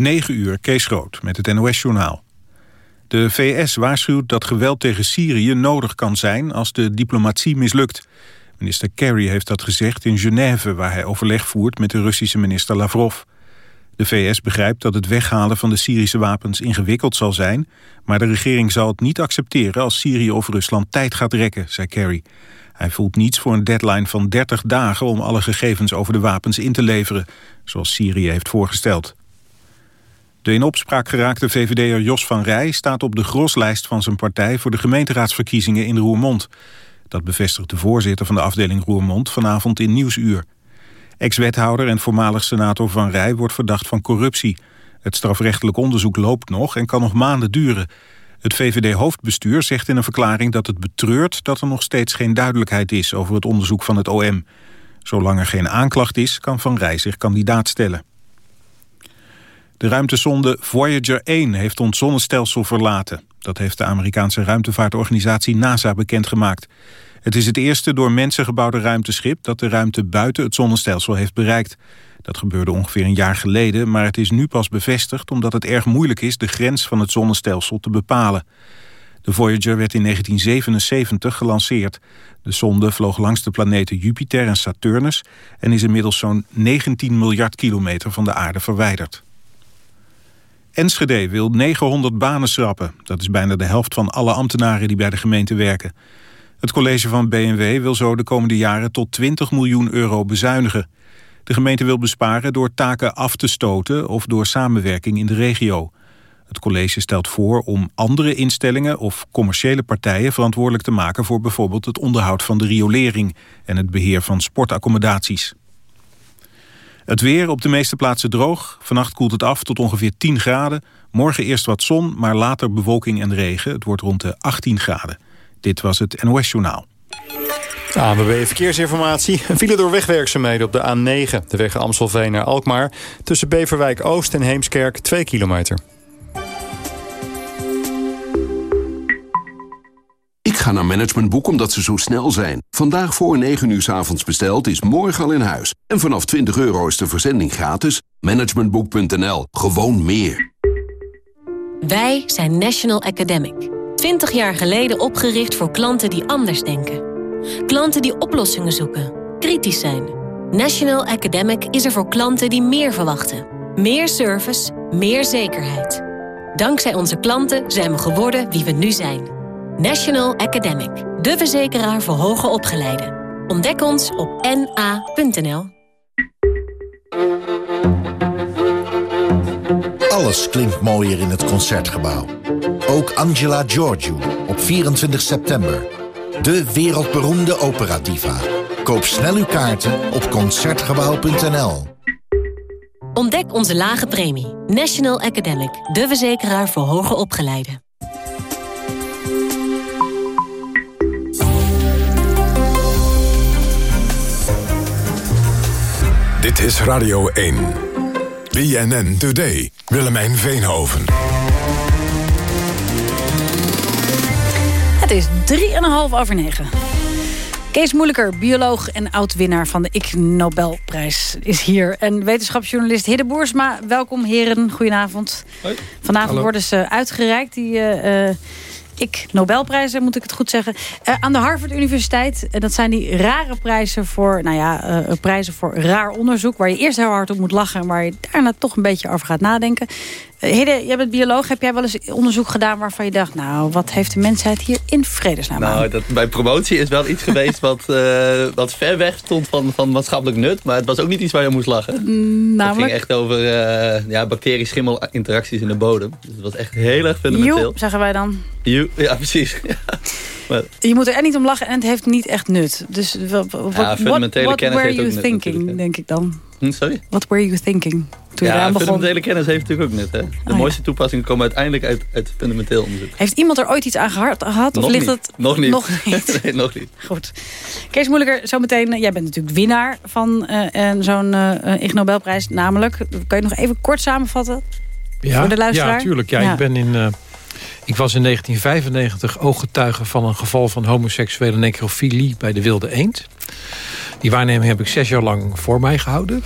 9 uur, Kees Rood met het NOS-journaal. De VS waarschuwt dat geweld tegen Syrië nodig kan zijn als de diplomatie mislukt. Minister Kerry heeft dat gezegd in Genève... waar hij overleg voert met de Russische minister Lavrov. De VS begrijpt dat het weghalen van de Syrische wapens ingewikkeld zal zijn... maar de regering zal het niet accepteren als Syrië of Rusland tijd gaat rekken, zei Kerry. Hij voelt niets voor een deadline van 30 dagen om alle gegevens over de wapens in te leveren, zoals Syrië heeft voorgesteld. De in opspraak geraakte VVD'er Jos van Rij staat op de groslijst van zijn partij voor de gemeenteraadsverkiezingen in Roermond. Dat bevestigt de voorzitter van de afdeling Roermond vanavond in Nieuwsuur. Ex-wethouder en voormalig senator Van Rij wordt verdacht van corruptie. Het strafrechtelijk onderzoek loopt nog en kan nog maanden duren. Het VVD-hoofdbestuur zegt in een verklaring dat het betreurt... dat er nog steeds geen duidelijkheid is over het onderzoek van het OM. Zolang er geen aanklacht is, kan Van Rij zich kandidaat stellen. De ruimtesonde Voyager 1 heeft ons zonnestelsel verlaten. Dat heeft de Amerikaanse ruimtevaartorganisatie NASA bekendgemaakt. Het is het eerste door mensen gebouwde ruimteschip... dat de ruimte buiten het zonnestelsel heeft bereikt. Dat gebeurde ongeveer een jaar geleden, maar het is nu pas bevestigd... omdat het erg moeilijk is de grens van het zonnestelsel te bepalen. De Voyager werd in 1977 gelanceerd. De sonde vloog langs de planeten Jupiter en Saturnus... en is inmiddels zo'n 19 miljard kilometer van de aarde verwijderd. Enschede wil 900 banen schrappen. Dat is bijna de helft van alle ambtenaren die bij de gemeente werken. Het college van BMW wil zo de komende jaren tot 20 miljoen euro bezuinigen. De gemeente wil besparen door taken af te stoten of door samenwerking in de regio. Het college stelt voor om andere instellingen of commerciële partijen verantwoordelijk te maken voor bijvoorbeeld het onderhoud van de riolering en het beheer van sportaccommodaties. Het weer op de meeste plaatsen droog. Vannacht koelt het af tot ongeveer 10 graden. Morgen eerst wat zon, maar later bewolking en regen. Het wordt rond de 18 graden. Dit was het NOS Journaal. ANWB Verkeersinformatie. Een door wegwerkzaamheden op de A9. De weg Amstelveen naar Alkmaar. Tussen Beverwijk Oost en Heemskerk 2 kilometer. Ik ga naar Managementboek omdat ze zo snel zijn. Vandaag voor 9 uur s avonds besteld is morgen al in huis. En vanaf 20 euro is de verzending gratis. Managementboek.nl. Gewoon meer. Wij zijn National Academic. 20 jaar geleden opgericht voor klanten die anders denken. Klanten die oplossingen zoeken, kritisch zijn. National Academic is er voor klanten die meer verwachten. Meer service, meer zekerheid. Dankzij onze klanten zijn we geworden wie we nu zijn. National Academic, de verzekeraar voor hoger opgeleiden. Ontdek ons op na.nl. Alles klinkt mooier in het Concertgebouw. Ook Angela Giorgio op 24 september. De wereldberoemde operadiva. Koop snel uw kaarten op Concertgebouw.nl. Ontdek onze lage premie. National Academic, de verzekeraar voor hoger opgeleiden. Dit is Radio 1. BNN Today. Willemijn Veenhoven. Het is 3,5 over 9. Kees Moeilijker, bioloog en oud-winnaar van de Ik Nobelprijs, is hier. En wetenschapsjournalist Hidde Boersma. Welkom heren, goedenavond. Hoi. Vanavond worden ze uitgereikt, die... Uh, ik Nobelprijzen, moet ik het goed zeggen. Uh, aan de Harvard Universiteit. En dat zijn die rare prijzen voor, nou ja, uh, prijzen voor raar onderzoek. Waar je eerst heel hard op moet lachen. En waar je daarna toch een beetje over gaat nadenken. Uh, Hidde, jij bent bioloog. Heb jij wel eens onderzoek gedaan waarvan je dacht... nou, wat heeft de mensheid hier in vredesnaam Nou, dat, bij promotie is wel iets geweest wat, wat ver weg stond van, van maatschappelijk nut. Maar het was ook niet iets waar je moest lachen. namelijk? Het ging echt over ja, bacterie-schimmel-interacties in de bodem. Dus het was echt heel erg fundamenteel. Joep, zeggen wij dan. Joep. Ja, precies. Je moet er echt niet om lachen en het heeft niet echt nut. Dus wat, ja, fundamentele what, kennis were you ook thinking, nut, denk ik dan? Hm, sorry? What were you thinking? Toen ja, je eraan fundamentele begon? kennis heeft natuurlijk ook nut. Hè? De Oh, mooiste toepassingen komen uiteindelijk uit, uit fundamenteel onderzoek. Heeft iemand er ooit iets aan gehad? Of nog ligt niet. het Nog niet. Nog niet. nee, nog niet. Goed. Kees Moeilijker, zometeen. Jij bent natuurlijk winnaar van uh, zo'n uh, Ig Nobelprijs. Namelijk, kan je nog even kort samenvatten? Ja, voor de luisteraar? ja tuurlijk. Ja, Ja. Ik, ben in, uh, ik was in 1995 ooggetuige van een geval van homoseksuele necrofilie bij de Wilde Eend. Die waarneming heb ik zes jaar lang voor mij gehouden.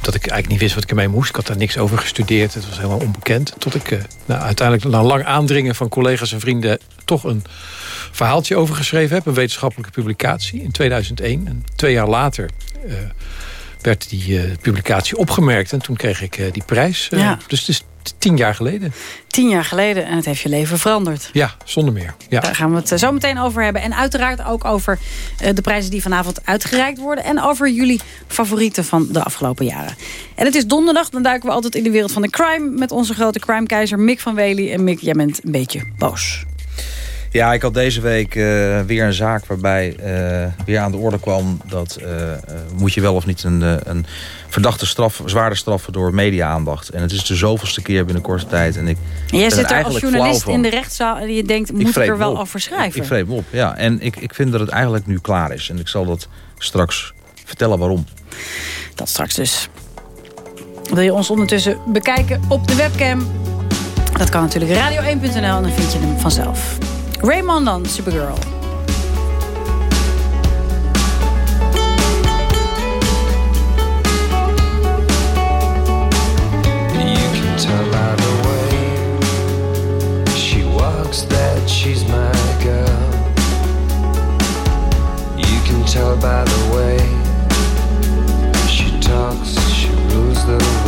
dat ik eigenlijk niet wist wat ik ermee moest. Ik had daar niks over gestudeerd. Het was helemaal onbekend. Tot ik nou, uiteindelijk na lang aandringen van collega's en vrienden... toch een verhaaltje over geschreven heb. Een wetenschappelijke publicatie in 2001. En twee jaar later werd die publicatie opgemerkt. En toen kreeg ik die prijs. Ja. Dus het is tien jaar geleden. Tien jaar geleden en het heeft je leven veranderd. Ja, zonder meer. Ja. Daar gaan we het eh, zo meteen over hebben. En uiteraard ook over eh, de prijzen die vanavond uitgereikt worden. En over jullie favorieten van de afgelopen jaren. En het is donderdag, dan duiken we altijd in de wereld van de crime... met onze grote crimekeizer Mick van Wely. En Mick, jij bent een beetje boos. Ja, ik had deze week uh, weer een zaak waarbij uh, weer aan de orde kwam... dat uh, moet je wel of niet een, een verdachte straf, zwaarder straffen door media-aandacht. En het is de zoveelste keer binnen korte tijd. En ik en jij zit er als journalist in de rechtszaal en je denkt, moet ik, er wel over schrijven? Ik, ik vreep op, ja. En ik, ik vind dat het eigenlijk nu klaar is. En ik zal dat straks vertellen waarom. Dat straks dus. Wil je ons ondertussen bekijken op de webcam? Dat kan natuurlijk radio1.nl en dan vind je hem vanzelf. Raymond dan, Supergirl. You can tell by the way she walks that she's my girl. You can tell by the way she talks, she rules the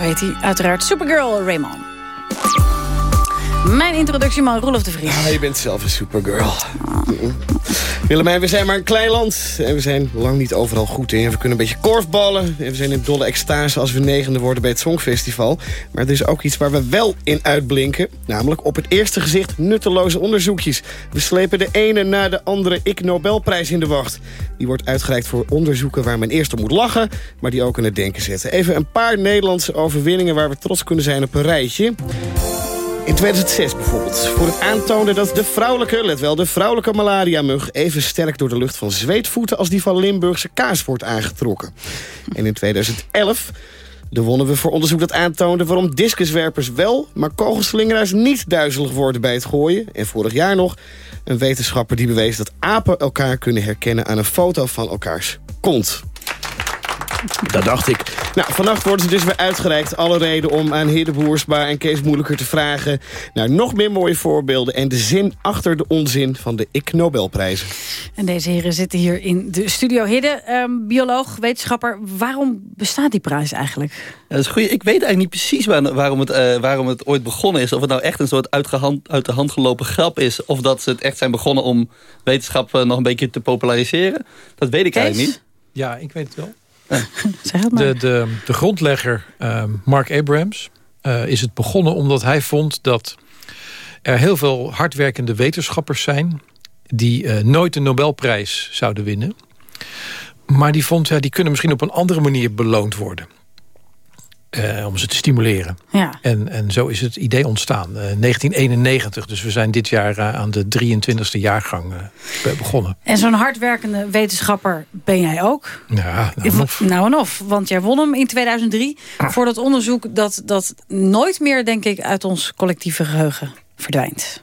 heet hij uiteraard Supergirl Raymond. Mijn introductie, man Roelof de Vries. Ja, je bent zelf een Supergirl. Willemijn, we zijn maar een klein land. En we zijn lang niet overal goed in. We kunnen een beetje korfballen. En we zijn in dolle extase als we negende worden bij het Songfestival. Maar er is ook iets waar we wel in uitblinken. Namelijk op het eerste gezicht nutteloze onderzoekjes. We slepen de ene na de andere Ik Nobelprijs in de wacht. Die wordt uitgereikt voor onderzoeken waar men eerst om moet lachen... maar die ook in het denken zetten. Even een paar Nederlandse overwinningen waar we trots kunnen zijn op een rijtje. In 2006 bijvoorbeeld. Voor het aantonen dat de vrouwelijke, let wel, de vrouwelijke malaria-mug... even sterk door de lucht van zweetvoeten als die van Limburgse kaas wordt aangetrokken. En in 2011 de wonnen we voor onderzoek dat aantoonde waarom discuswerpers wel... maar kogelslingeraars niet duizelig worden bij het gooien. En vorig jaar nog een wetenschapper die bewees dat apen elkaar kunnen herkennen... aan een foto van elkaars kont. Dat dacht ik. Nou, vannacht worden ze dus weer uitgereikt. Alle reden om aan Hidde Boersma en Kees Moeilijker te vragen... naar nog meer mooie voorbeelden... en de zin achter de onzin van de Ik Nobelprijzen. En deze heren zitten hier in de studio. Hidde, ehm, bioloog, wetenschapper. Waarom bestaat die prijs eigenlijk? Ja, dat is goed. Ik weet eigenlijk niet precies waarom, het, uh, waarom het ooit begonnen is. Of het nou echt een soort uit de hand gelopen grap is... of dat ze het echt zijn begonnen om wetenschap uh, nog een beetje te populariseren. Dat weet ik Kees? eigenlijk niet. Ja, ik weet het wel. zeg maar. De, de, de grondlegger uh, Mark Abrams uh, is het begonnen omdat hij vond dat er heel veel hardwerkende wetenschappers zijn... die uh, nooit de Nobelprijs zouden winnen. Maar die vond, ja, die kunnen misschien op een andere manier beloond worden. Uh, om ze te stimuleren. Ja. En, en zo is het idee ontstaan. Uh, 1991, dus we zijn dit jaar uh, aan de 23e jaargang begonnen. En zo'n hardwerkende wetenschapper ben jij ook? Ja, nou en of. Nou en of, want jij won hem in 2003... Ah. voor dat onderzoek dat, dat nooit meer, denk ik... uit ons collectieve geheugen verdwijnt.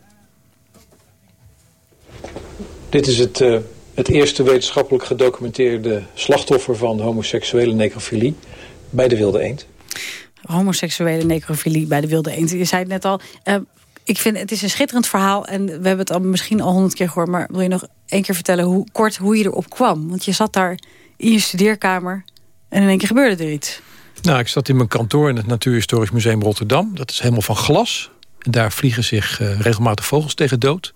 Dit is het, uh, het eerste wetenschappelijk gedocumenteerde slachtoffer... van homoseksuele necrofilie bij de wilde eend homoseksuele necrofilie bij de wilde eend. Je zei het net al. Uh, ik vind het is een schitterend verhaal. En we hebben het al misschien al honderd keer gehoord. Maar wil je nog één keer vertellen hoe kort hoe je erop kwam? Want je zat daar in je studeerkamer. En in één keer gebeurde er iets. Nou, ik zat in mijn kantoor in het Natuurhistorisch Museum Rotterdam. Dat is helemaal van glas. En daar vliegen zich uh, regelmatig vogels tegen dood.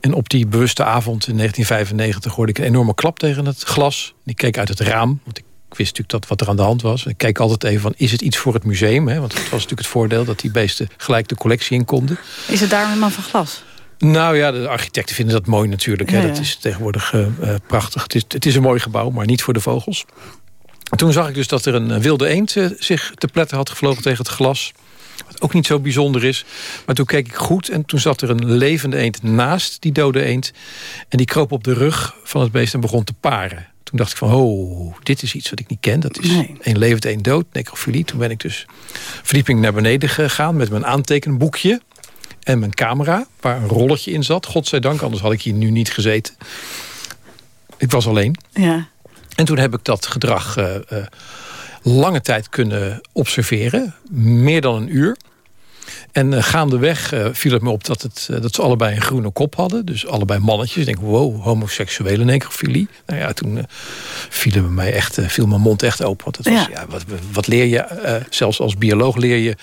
En op die bewuste avond in 1995 hoorde ik een enorme klap tegen het glas. Ik keek uit het raam, want ik ik wist natuurlijk dat wat er aan de hand was. Ik kijk altijd even van, is het iets voor het museum? Hè? Want het was natuurlijk het voordeel dat die beesten gelijk de collectie in konden. Is het daar helemaal van glas? Nou ja, de architecten vinden dat mooi natuurlijk. Hè? Ja, ja. Dat is tegenwoordig uh, uh, prachtig. Het is, het is een mooi gebouw, maar niet voor de vogels. Toen zag ik dus dat er een wilde eend uh, zich te pletten had gevlogen tegen het glas. Wat ook niet zo bijzonder is. Maar toen keek ik goed en toen zat er een levende eend naast die dode eend. En die kroop op de rug van het beest en begon te paren. Toen dacht ik van, oh, dit is iets wat ik niet ken. Dat is Nee. één levend, één dood, necrofilie. Toen ben ik dus verdieping naar beneden gegaan met mijn aantekenboekje. En mijn camera, waar een rolletje in zat. Godzijdank, anders had ik hier nu niet gezeten. Ik was alleen. Ja. En toen heb ik dat gedrag eh, eh, lange tijd kunnen observeren. Meer dan een uur. En uh, gaandeweg uh, viel het me op dat, het, uh, dat ze allebei een groene kop hadden. Dus allebei mannetjes. Ik denk, wow, homoseksuele necrofilie. Nou ja, toen bij mij echt, viel mijn mond echt open. Want het was, Ja. ja. wat, wat leer je? zelfs als bioloog leer je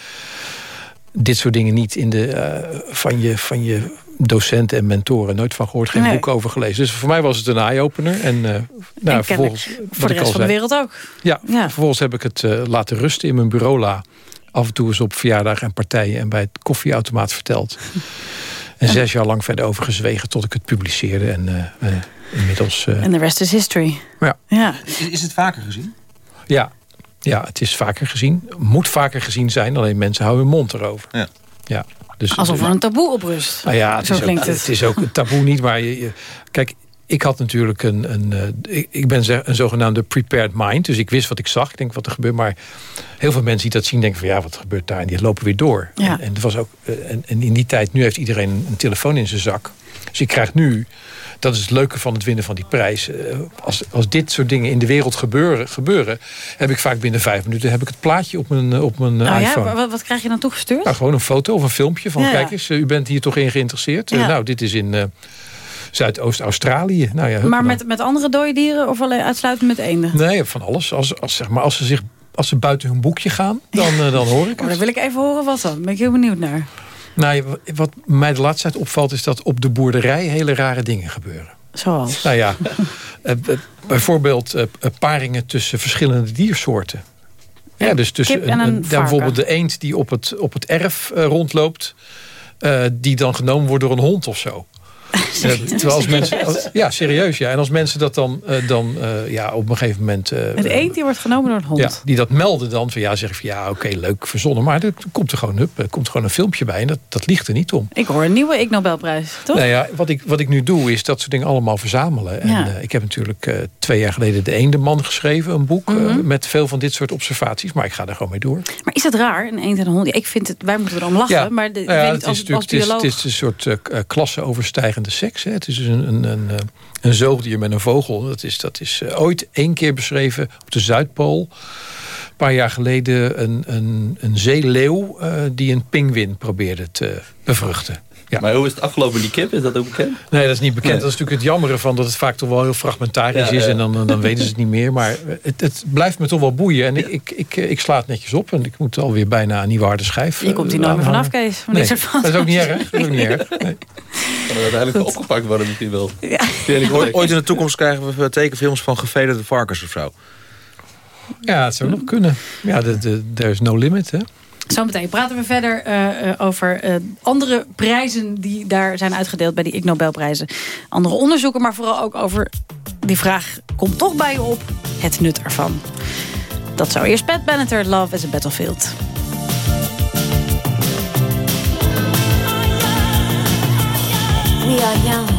dit soort dingen niet in de, van, je, van je docenten en mentoren. Nooit van gehoord, geen Nee. boek over gelezen. Dus voor mij was het een eye-opener. En, uh, nou, en vervolgens, voor de rest van de wereld ook. ja, Ja. vervolgens heb ik het eh, laten rusten in mijn bureaula. Af en toe eens op verjaardagen en partijen en bij het koffieautomaat verteld. En zes jaar lang verder over gezwegen tot ik het publiceerde. En eh, eh, inmiddels... eh, En de rest is history. Ja. ja. Is, is het vaker gezien? ja, ja, het is vaker gezien. Moet vaker gezien zijn, alleen mensen houden hun mond erover. Ja. Ja, dus, Alsof er een taboe op rust. Nou ja, het Zo is, ook, klinkt het. het is ook een taboe niet, maar je, je- kijk, ik had natuurlijk een, een eh, ik- ben een zogenaamde prepared mind, dus ik wist wat ik zag, ik denk wat er gebeurt, maar heel veel mensen die dat zien denken van ja, wat gebeurt daar en die lopen weer door. Ja. En, en, was ook, eh, en, en in die tijd, nu heeft iedereen een, telefoon in zijn zak, dus ik krijg nu, dat is het leuke van het winnen van die prijs, eh, als, als dit soort dingen in de wereld gebeuren, gebeuren, heb ik vaak binnen vijf minuten heb ik het plaatje op mijn, op mijn Nou ja, iPhone. wat, wat krijg je dan toegestuurd? Nou, gewoon een foto of een filmpje van... Ja, ja. kijk eens, u bent hier toch in geïnteresseerd? Ja. nou, dit is in Zuidoost-Australië. Nou ja, maar dan- met, met andere dode dieren of alleen uitsluitend met eenden? Nee, van alles. Als, als, zeg maar, als, ze zich, als ze buiten hun boekje gaan, dan, eh, dan hoor ik Oh, dan het. wil ik even horen wat dan. Ben ik heel benieuwd naar. Nou, wat mij de laatste tijd opvalt... is dat op de boerderij hele rare dingen gebeuren. Zoals? Nou ja, eh, eh, bijvoorbeeld paringen tussen verschillende diersoorten. Ja, dus tussen een ja, bijvoorbeeld de eend die op het, op het erf rondloopt... die dan genomen wordt door een hond of zo. Terwijl als mensen, als- ja, serieus. Ja. En als mensen dat dan, eh, dan eh, ja, op een gegeven moment... eh, Een eend die wordt genomen door een hond. ja, die dat melden dan. Van, ja, zeggen van ja, oké, leuk verzonnen. Maar er komt er gewoon, hup, er komt gewoon een filmpje bij. En dat, dat ligt er niet om. Ik hoor een nieuwe Ig Nobelprijs, toch? Nou ja, wat ik, wat ik nu doe is dat soort dingen allemaal verzamelen. En Ja. ik heb natuurlijk twee jaar geleden De Eendeman geschreven. Een boek Mhm. met veel van dit soort observaties. Maar ik ga er gewoon mee door. Maar is dat raar, een eend en een hond? Ja, ik vind het, wij moeten erom lachen, maar de, ik nou ja, weet het als, is natuurlijk als het is, het een soort k- klasseoverstijgende Hè. Het is dus een, een, een, eh, een zoogdier met een vogel. Dat is, dat is eh, ooit één keer beschreven op de Zuidpool. Een paar jaar geleden een, een, een zeeleeuw eh, die een pinguïn probeerde te bevruchten. Ja. Maar hoe is het afgelopen die kip? Is dat ook bekend? Nee, dat is niet bekend. Nee. Dat is natuurlijk het jammere van dat het vaak toch wel heel fragmentarisch Ja, is. ja. En dan, dan weten ze het niet meer. Maar het, het blijft me toch wel boeien. En ik, ik, ik, ik sla het netjes op. En ik moet alweer bijna een nieuwe harde schijf. Je komt hier eh, nooit meer vanaf. Kees. van Nee, dat is ook niet erg. Dat is ook niet erg. Nee. Kan er uiteindelijk wel opgepakt worden misschien wel. Ja. Ooit, ooit in de toekomst krijgen we tekenfilms van gevederde varkens of zo. Ja, het zou nog kunnen. Ja, there is no limit, hè? Zometeen praten we verder eh, eh, over eh, andere prijzen die daar zijn uitgedeeld bij die Ig Nobelprijzen. Andere onderzoeken, maar vooral ook over die vraag, komt toch bij je op, het nut ervan. Dat zou eerst Pat Benatar, Love is a Battlefield. We are young,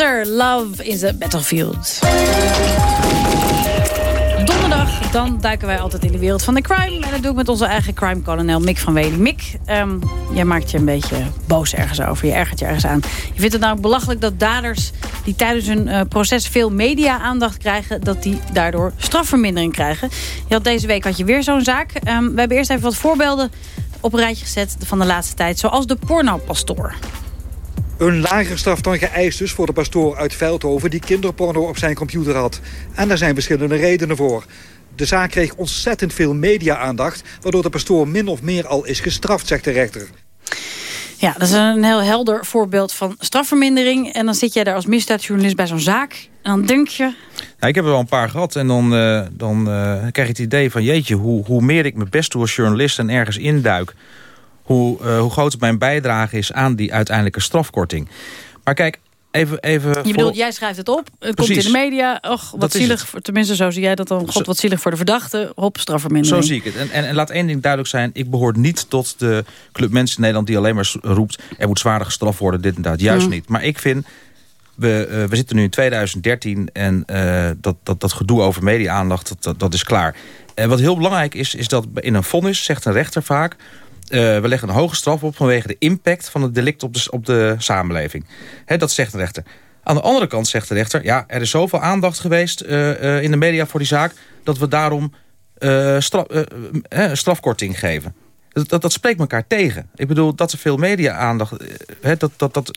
Love is a Battlefield. Donderdag, dan duiken wij altijd in de wereld van de crime. En dat doe ik met onze eigen crime-kolonel Mick van Wely. Mick, ehm, jij maakt je een beetje boos ergens over. Je ergert je ergens aan. Je vindt het nou belachelijk dat daders die tijdens hun eh, proces veel media-aandacht krijgen... dat die daardoor strafvermindering krijgen. Je had deze week had je weer zo'n zaak. Ehm, we hebben eerst even wat voorbeelden op een rijtje gezet van de laatste tijd. Zoals de pornopastoor. Een lagere straf dan geëist dus voor de pastoor uit Veldhoven... die kinderporno op zijn computer had. En daar zijn verschillende redenen voor. De zaak kreeg ontzettend veel media-aandacht... waardoor de pastoor min of meer al is gestraft, zegt de rechter. Ja, dat is een heel helder voorbeeld van strafvermindering. En dan zit jij daar als misdaadjournalist bij zo'n zaak. En dan denk je... Ja, ik heb er wel een paar gehad en dan, eh, dan eh, krijg je het idee van... jeetje, hoe, hoe meer ik mijn best doe als journalist en ergens induik... Hoe, eh, hoe groot mijn bijdrage is aan die uiteindelijke strafkorting. Maar kijk, even... even Je bedoelt, jij schrijft het op, het komt in de media. Och, wat zielig, tenminste zo zie jij dat dan. God, wat zielig voor de verdachte. Hop, strafvermindering. Zo zie ik het. En, en, en laat één ding duidelijk zijn. Ik behoor niet tot de club mensen in Nederland die alleen maar roept... er moet zwaarder gestraft worden, dit en dat. Juist Mm. niet. Maar ik vind... We, eh, we zitten nu in 2013 en eh, dat, dat, dat gedoe over media-aandacht, dat, dat, dat is klaar. En wat heel belangrijk is, is dat in een vonnis zegt een rechter vaak... eh, we leggen een hoge straf op vanwege de impact van het delict op de, op de samenleving. Dat zegt de rechter. Aan de andere kant zegt de rechter... ja, er is zoveel aandacht geweest eh, eh, in de media voor die zaak... dat we daarom stra- eh, strafkorting geven. Dat, dat, spreekt elkaar tegen. Ik bedoel, dat er veel media-aandacht... dat, dat, dat,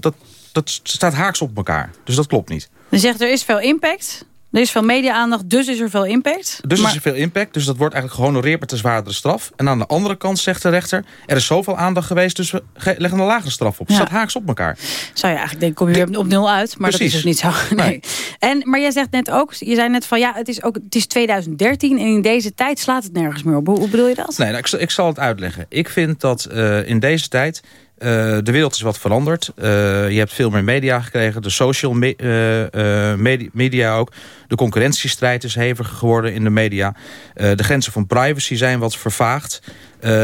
dat, dat staat haaks op elkaar. Dus dat klopt niet. Je zegt, er is veel impact. Er is veel media-aandacht, dus is er veel impact. Dus maar, is er veel impact, dus dat wordt eigenlijk gehonoreerd met een zwaardere straf. En aan de andere kant zegt de rechter... er is zoveel aandacht geweest, dus we ge- leggen een lagere straf op. Ja. staat haaks op elkaar. Zou je eigenlijk denken, kom je weer op nul uit. Maar dat is Precies. dus niet zo. Nee. En, maar jij zegt net ook, je zei net van ja, het is, ook, het is 2013 en in deze tijd slaat het nergens meer op. Hoe, bedoel je dat? Nee, nou, ik, zal- ik zal het uitleggen. Ik vind dat eh, in deze tijd... eh, de wereld is wat veranderd. Eh, je hebt veel meer media gekregen. De social me- eh, medi- media ook. De concurrentiestrijd is heviger geworden in de media. De grenzen van privacy zijn wat vervaagd.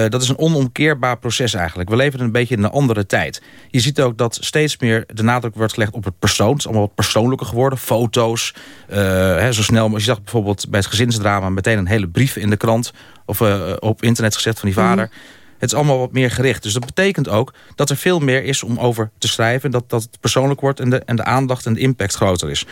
Dat is een onomkeerbaar proces eigenlijk. We leven een beetje in een andere tijd. Je ziet ook dat steeds meer de nadruk wordt gelegd op het persoon. Het is allemaal wat persoonlijker geworden. Foto's. hè, zo snel. Als je zag bijvoorbeeld bij het gezinsdrama... meteen een hele brief in de krant. Of op internet gezet van die vader. Het is allemaal wat meer gericht. Dus dat betekent ook dat er veel meer is om over te schrijven. Dat, dat het persoonlijk wordt en de, en de aandacht en de impact groter is.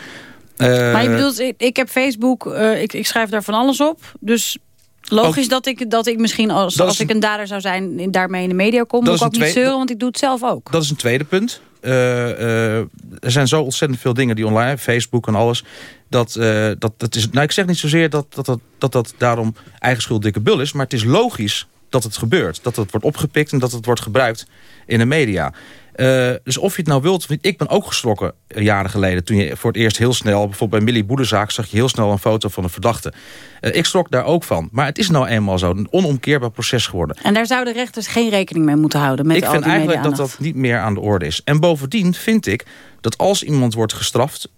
Eh, maar je bedoelt, ik, ik heb Facebook, eh, ik, ik schrijf daar van alles op. Dus logisch dat, ik, dat ik misschien als, als ik een dader zou zijn... in- daarmee in de media kom, moet ik ook niet zeuren, want ik doe het zelf ook. Dat is een tweede punt. Eh, er zijn zo ontzettend veel dingen die online, Facebook en alles. Dat, dat, dat is, nou, ik zeg niet zozeer dat dat, dat, dat dat daarom eigen schuld dikke bul is. Maar het is logisch dat het gebeurt. Dat het wordt opgepikt en dat het wordt gebruikt in de media. Eh, dus of je het nou wilt of niet. Ik ben ook geschrokken eh, jaren geleden. Toen je voor het eerst heel snel, bijvoorbeeld bij Millie Boedezaak... zag je heel snel een foto van een verdachte. Eh, ik schrok daar ook van. Maar het is nou eenmaal zo. Een onomkeerbaar proces geworden. En daar zouden rechters geen rekening mee moeten houden. Met Ik al vind die eigenlijk dat dat niet meer aan de orde is. En bovendien vind ik dat als iemand wordt gestraft...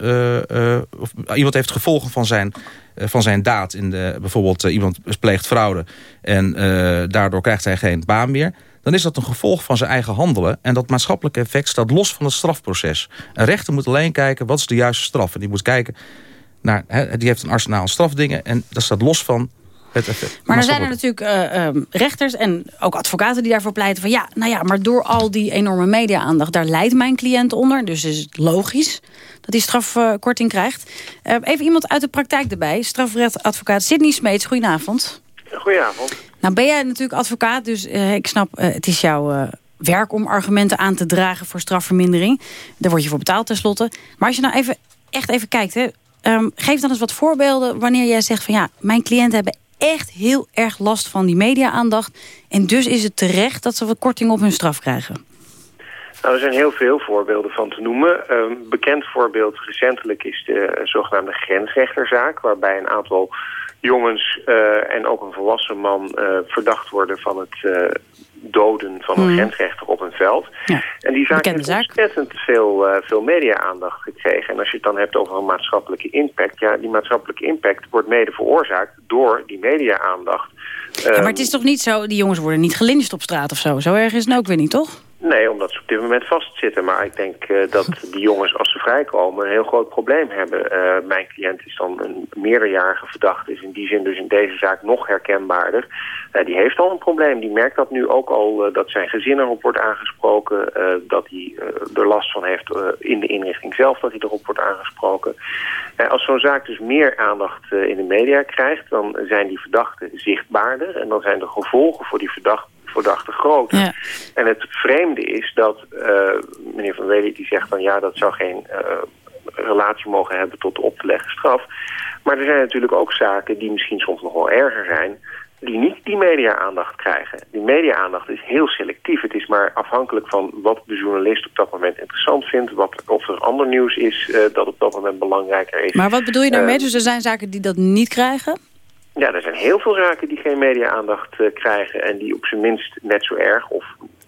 of iemand heeft gevolgen van zijn, van zijn daad... In de, bijvoorbeeld eh, iemand pleegt fraude... en eh, daardoor krijgt hij geen baan meer... dan is dat een gevolg van zijn eigen handelen. En dat maatschappelijke effect staat los van het strafproces. Een rechter moet alleen kijken wat is de juiste straf. En die moet kijken naar... Die heeft een arsenaal strafdingen... en dat staat los van het effect. Maar dan zijn er natuurlijk eh, ehm, rechters en ook advocaten die daarvoor pleiten van ja, nou ja, maar door al die enorme media-aandacht, daar leidt mijn cliënt onder. Dus is het logisch dat hij strafkorting krijgt. Eh, even iemand uit de praktijk erbij. Strafrechtadvocaat Sidney Smeets, goedenavond. Goedenavond. Nou ben jij natuurlijk advocaat, dus eh, ik snap, eh, het is jouw werk om argumenten aan te dragen voor strafvermindering. Daar word je voor betaald tenslotte. Maar als je nou even, echt even kijkt, hè, ehm, geef dan eens wat voorbeelden wanneer jij zegt van ja, mijn cliënten hebben echt heel erg last van die media-aandacht. En dus is het terecht dat ze wat korting op hun straf krijgen. Nou, er zijn heel veel voorbeelden van te noemen. Een bekend voorbeeld recentelijk is de eh, zogenaamde grensrechterzaak... waarbij een aantal jongens eh, en ook een volwassen man eh, verdacht worden van het doden van een Hmm. grensrechter op een veld. En die zaak heeft zaak. ontzettend veel, veel media-aandacht gekregen. En als je het dan hebt over een maatschappelijke impact... ja, die maatschappelijke impact wordt mede veroorzaakt door die media-aandacht. Ja, Ehm, maar het is toch niet zo, die jongens worden niet gelyncht op straat of zo. Zo erg is het ook weer niet, toch? Nee, omdat ze op dit moment vastzitten. Maar ik denk eh, dat die jongens, als ze vrijkomen, een heel groot probleem hebben. Eh, mijn cliënt is dan een meerderjarige verdachte. Is in die zin dus in deze zaak nog herkenbaarder. Eh, die heeft al een probleem. Die merkt dat nu ook al, dat zijn gezin erop wordt aangesproken. dat hij er last van heeft in de inrichting zelf, dat hij erop wordt aangesproken. als zo'n zaak dus meer aandacht in de media krijgt, dan zijn die verdachten zichtbaarder. En dan zijn de gevolgen voor die verdachten verdachte groter. Ja. En het vreemde is dat eh, meneer Van Wely die zegt van ja, dat zou geen eh, relatie mogen hebben tot de op te leggen straf. Maar er zijn natuurlijk ook zaken die misschien soms nog wel erger zijn die niet die media-aandacht krijgen. Die media-aandacht is heel selectief. Het is maar afhankelijk van wat de journalist op dat moment interessant vindt... Wat, of er ander nieuws is eh, dat op dat moment belangrijker is. Maar wat bedoel je daarmee? Eh, Dus er zijn zaken die dat niet krijgen? Ja, er zijn heel veel zaken die geen media-aandacht eh, krijgen... en die op zijn minst net zo erg of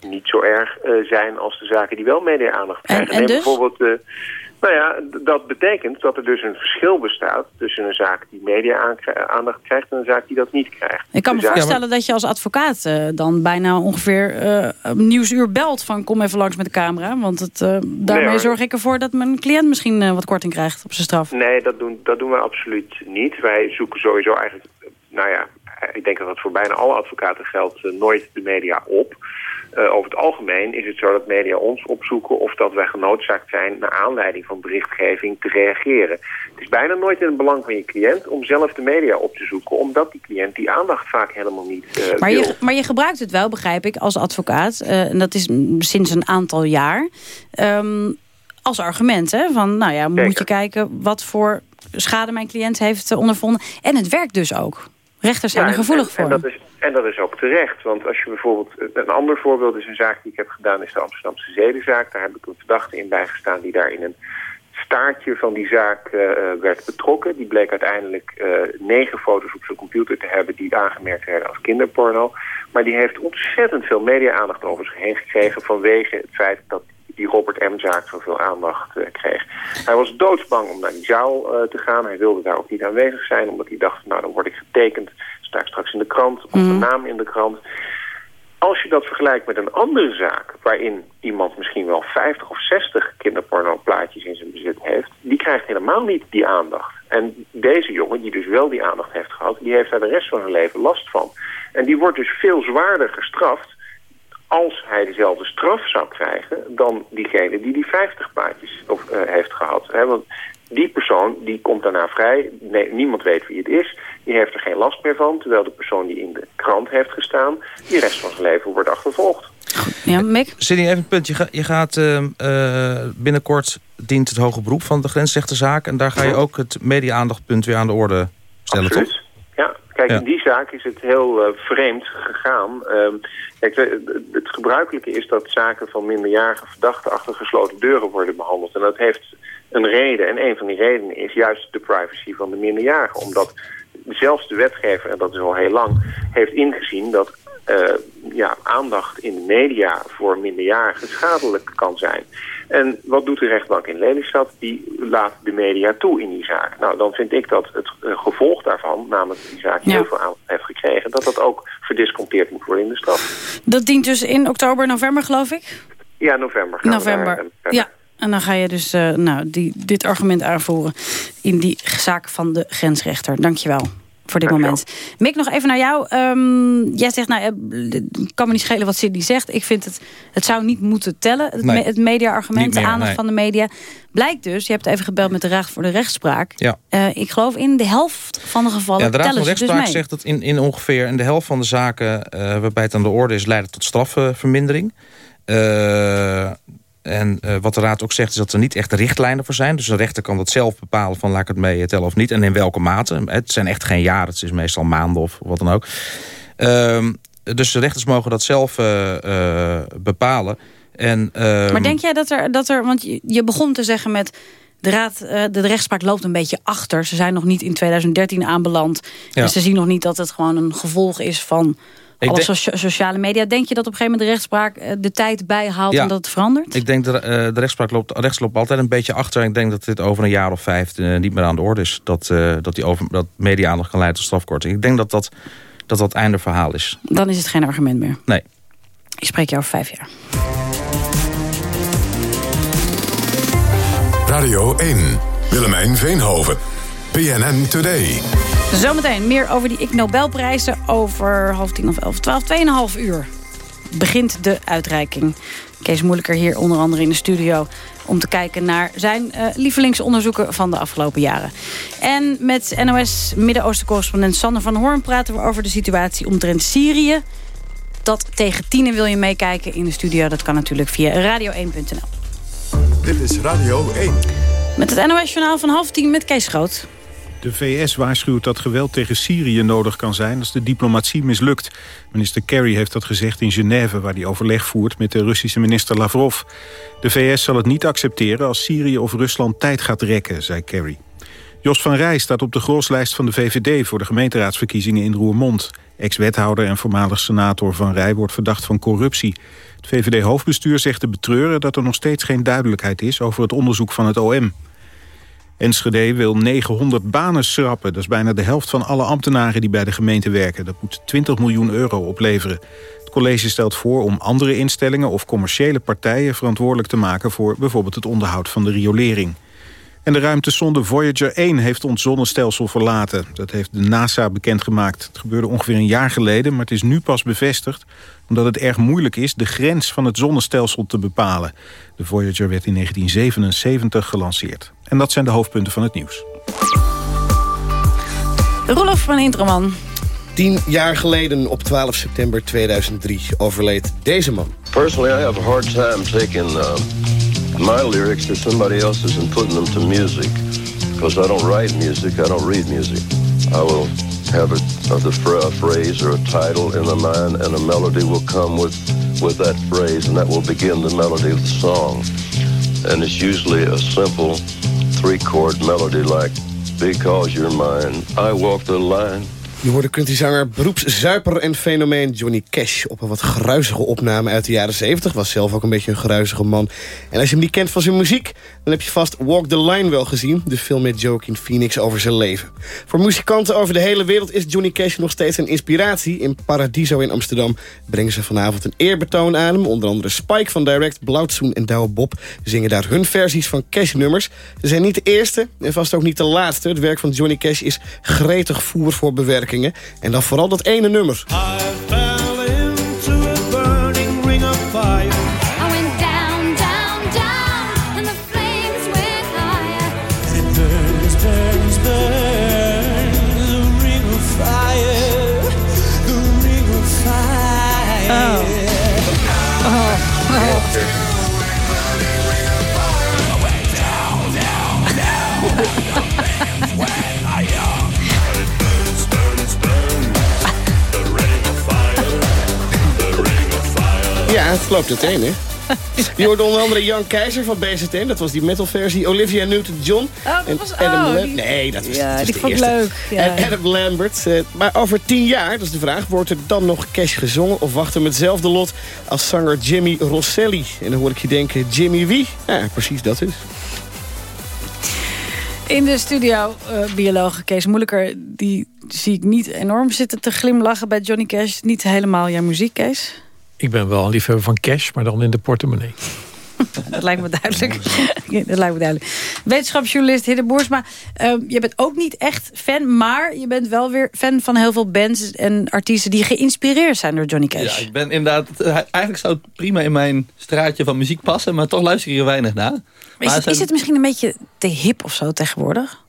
niet zo erg eh, zijn... als de zaken die wel media-aandacht krijgen. en Neem dus? bijvoorbeeld... eh, nou ja, dat betekent dat er dus een verschil bestaat... tussen een zaak die media-aandacht krijgt... en een zaak die dat niet krijgt. Ik kan me zaak- voorstellen dat je als advocaat dan bijna ongeveer nieuwsuur belt van kom even langs met de camera. Want het, daarmee zorg ik ervoor dat mijn cliënt misschien wat korting krijgt op zijn straf. Nee, dat doen, dat doen wij absoluut niet. Wij zoeken sowieso eigenlijk, nou ja, ik denk dat dat voor bijna alle advocaten geldt, eh, nooit de media op. Eh, over het algemeen is het zo dat media ons opzoeken of dat wij genoodzaakt zijn naar aanleiding van berichtgeving te reageren. Het is bijna nooit in het belang van je cliënt om zelf de media op te zoeken, omdat die cliënt die aandacht vaak helemaal niet eh, Maar wil. je, maar je gebruikt het wel, begrijp ik, als advocaat. en dat is sinds een aantal jaar. ehm, als argument, hè? Van, nou ja, moet je kijken wat voor schade mijn cliënt heeft ondervonden. En het werkt dus ook. Rechters zijn Ja, er gevoelig en, voor. En dat, is, en dat is ook terecht. Want als je bijvoorbeeld... Een ander voorbeeld is een zaak die ik heb gedaan... is de Amsterdamse zedenzaak. Daar heb ik een verdachte in bijgestaan... die daar in een staartje van die zaak eh, eh, werd betrokken. Die bleek uiteindelijk eh, negen foto's op zijn computer te hebben... die aangemerkt werden als kinderporno. Maar die heeft ontzettend veel media-aandacht over zich heen gekregen... vanwege het feit dat die Robert M-zaak zoveel aandacht eh, kreeg. Hij was doodsbang om naar die zaal eh, te gaan. Hij wilde daar ook niet aanwezig zijn, omdat hij dacht... nou, dan word ik getekend, sta ik straks in de krant... of mijn naam in de krant. Als je dat vergelijkt met een andere zaak... waarin iemand misschien wel 50 of 60 kinderpornoplaatjes in zijn bezit heeft... die krijgt helemaal niet die aandacht. En deze jongen, die dus wel die aandacht heeft gehad... die heeft daar de rest van zijn leven last van. En die wordt dus veel zwaarder gestraft als hij dezelfde straf zou krijgen dan diegene die die 50 plaatjes of, eh, heeft gehad. Hè? Want die persoon die komt daarna vrij, nee, niemand weet wie het is, die heeft er geen last meer van, terwijl de persoon die in de krant heeft gestaan, die rest van zijn leven wordt achtervolgd. Ja, Mick? Cindy, even een punt. Je, ga- je gaat eh, eh, binnenkort dient het hoge beroep van de grensrechterzaak. En daar ga je ook het media-aandachtpunt weer aan de orde stellen, Absoluut. toch? Kijk, Ja. in die zaak is het heel eh, vreemd gegaan. Ehm, kijk, het gebruikelijke is dat zaken van minderjarige verdachten achter gesloten deuren worden behandeld. En dat heeft een reden. En een van die redenen is juist de privacy van de minderjarigen. Omdat zelfs de wetgever, en dat is al heel lang, heeft ingezien dat eh, ja, aandacht in de media voor minderjarigen schadelijk kan zijn. En wat doet de rechtbank in Lelystad? Die laat de media toe in die zaak. Nou, dan vind ik dat het eh, gevolg daarvan, namelijk die zaak Ja. heel veel aandacht heeft gekregen, dat dat ook verdisconteerd moet worden in de straf. Dat dient dus in oktober, november, geloof ik? Ja, november November. daar, eh, Ja, en dan ga je dus eh, nou, die, dit argument aanvoeren in die zaak van de grensrechter. Dankjewel voor dit moment. Mick, nog even naar jou. Ehm, jij zegt, nou, eh, het kan me niet schelen wat Sidney zegt. Ik vind het, het zou niet moeten tellen, het, Nee. me- het media-argument, de aandacht nee. van de media. Blijkt dus, je hebt even gebeld met de Raad voor de Rechtspraak. Ja. Eh, ik geloof in de helft van de gevallen Ja, de Raad van dus Rechtspraak zegt dat in, in ongeveer in de helft van de zaken eh, waarbij het aan de orde is, leidt het tot strafvermindering. En eh, wat de Raad ook zegt is dat er niet echt richtlijnen voor zijn. Dus de rechter kan dat zelf bepalen van laat ik het mee tellen of niet. En in welke mate. Het zijn echt geen jaren, het is meestal maanden of wat dan ook. Ehm, dus de rechters mogen dat zelf eh, eh, bepalen. En, ehm, Maar denk jij dat er, dat er want je- begon te zeggen met... De, raad, eh, de, de rechtspraak loopt een beetje achter. Ze zijn nog niet in 2013 aanbeland. Ja. En ze zien nog niet dat het gewoon een gevolg is van ik sociale media. Denk je dat op een gegeven moment de rechtspraak eh, de tijd bijhaalt en dat het verandert? Ik denk dat de, de rechtspraak loopt, rechts loopt altijd een beetje achter. En ik denk dat dit over een jaar of vijf eh, niet meer aan de orde is. Dat, dat, die over, dat media aandacht kan leiden tot strafkorting. Ik denk dat dat, dat dat einde verhaal is. Dan is het geen argument meer? Nee. Ik spreek jou over vijf jaar. Radio 1, Willemijn Veenhoven. PNN Today. Zometeen meer over die Ig Nobelprijzen over half tien of elf, twaalf, tweeënhalf uur. Begint de uitreiking. Kees Moeilijker hier onder andere in de studio... om te kijken naar zijn eh, lievelingsonderzoeken van de afgelopen jaren. En met NOS Midden-Oosten-correspondent Sander van Hoorn... praten we over de situatie omtrent Syrië. Dat tegen tienen wil je meekijken in de studio. Dat kan natuurlijk via radio1.nl. Dit is Radio 1. Met het NOS-journaal van half tien met Kees Groot. De VS waarschuwt dat geweld tegen Syrië nodig kan zijn als de diplomatie mislukt. Minister Kerry heeft dat gezegd in Genève, waar hij overleg voert met de Russische minister Lavrov. De VS zal het niet accepteren als Syrië of Rusland tijd gaat rekken, zei Kerry. Jos van Rij staat op de groslijst van de VVD voor de gemeenteraadsverkiezingen in Roermond. Ex-wethouder en voormalig senator Van Rij wordt verdacht van corruptie. Het VVD-hoofdbestuur zegt te betreuren dat er nog steeds geen duidelijkheid is over het onderzoek van het OM. Enschede wil 900 banen schrappen. Dat is bijna de helft van alle ambtenaren die bij de gemeente werken. Dat moet 20 miljoen euro opleveren. Het college stelt voor om andere instellingen of commerciële partijen verantwoordelijk te maken voor bijvoorbeeld het onderhoud van de riolering. En de ruimtesonde Voyager 1 heeft ons zonnestelsel verlaten. Dat heeft de NASA bekendgemaakt. Het gebeurde ongeveer een jaar geleden, maar het is nu pas bevestigd... omdat het erg moeilijk is de grens van het zonnestelsel te bepalen. De Voyager werd in 1977 gelanceerd. En dat zijn de hoofdpunten van het nieuws. Rolof van Intraman. Tien jaar geleden, op 12 september 2003, overleed deze man. Personally, I have a hard time taking uh, my lyrics that somebody else's and putting them to music. Because I don't write music, I don't read music. I will have a, a phrase or a title in my mind, and a melody will come with, with that phrase, and that will begin the melody of the song. And it's usually a simple three chord melody like Because You're Mine, I Walk the Line. Je hoorde countryzanger, beroepszuiper en fenomeen Johnny Cash... op een wat gruizige opname uit de jaren 70. Was zelf ook een beetje een gruizige man. En als je hem niet kent van zijn muziek... dan heb je vast Walk the Line wel gezien. De film met Joaquin Phoenix over zijn leven. Voor muzikanten over de hele wereld is Johnny Cash nog steeds een inspiratie. In Paradiso in Amsterdam brengen ze vanavond een eerbetoon aan hem. Onder andere Spike van Direct, Blauwtsoen en Douwe Bob... zingen daar hun versies van Cash-nummers. Ze zijn niet de eerste en vast ook niet de laatste. Het werk van Johnny Cash is gretig voer voor bewerkingen. En dan vooral dat ene nummer. Het loopt meteen, hè? Je hoorde onder andere Jan Keizer van BZN. Dat was die metalversie. Olivia Newton-John. Oh, dat en was- Adam oh, die- Nee, dat was, Ja, dat die de vond ik leuk, ja. En Adam Lambert. eh, maar over tien jaar, dat is de vraag... wordt er dan nog Cash gezongen... of wachten we hetzelfde lot als zanger Jimmy Rosselli? En dan hoor ik je denken, Jimmy wie? Ja, precies dat is. In de studio, eh bioloog Kees Moeilijker... die zie ik niet enorm zitten te glimlachen bij Johnny Cash. Niet helemaal jouw muziek, Kees. Ik ben wel een liefhebber van cash, maar dan in de portemonnee. Dat lijkt me duidelijk. Dat lijkt me duidelijk. Wetenschapsjournalist Hidde Boersma. eh, je bent ook niet echt fan, maar je bent wel weer fan van heel veel bands en artiesten... die geïnspireerd zijn door Johnny Cash. Ja, ik ben inderdaad... eh, Eigenlijk zou het prima in mijn straatje van muziek passen... maar toch luister ik er weinig naar. Maar is, het, is het misschien een beetje te hip of zo tegenwoordig?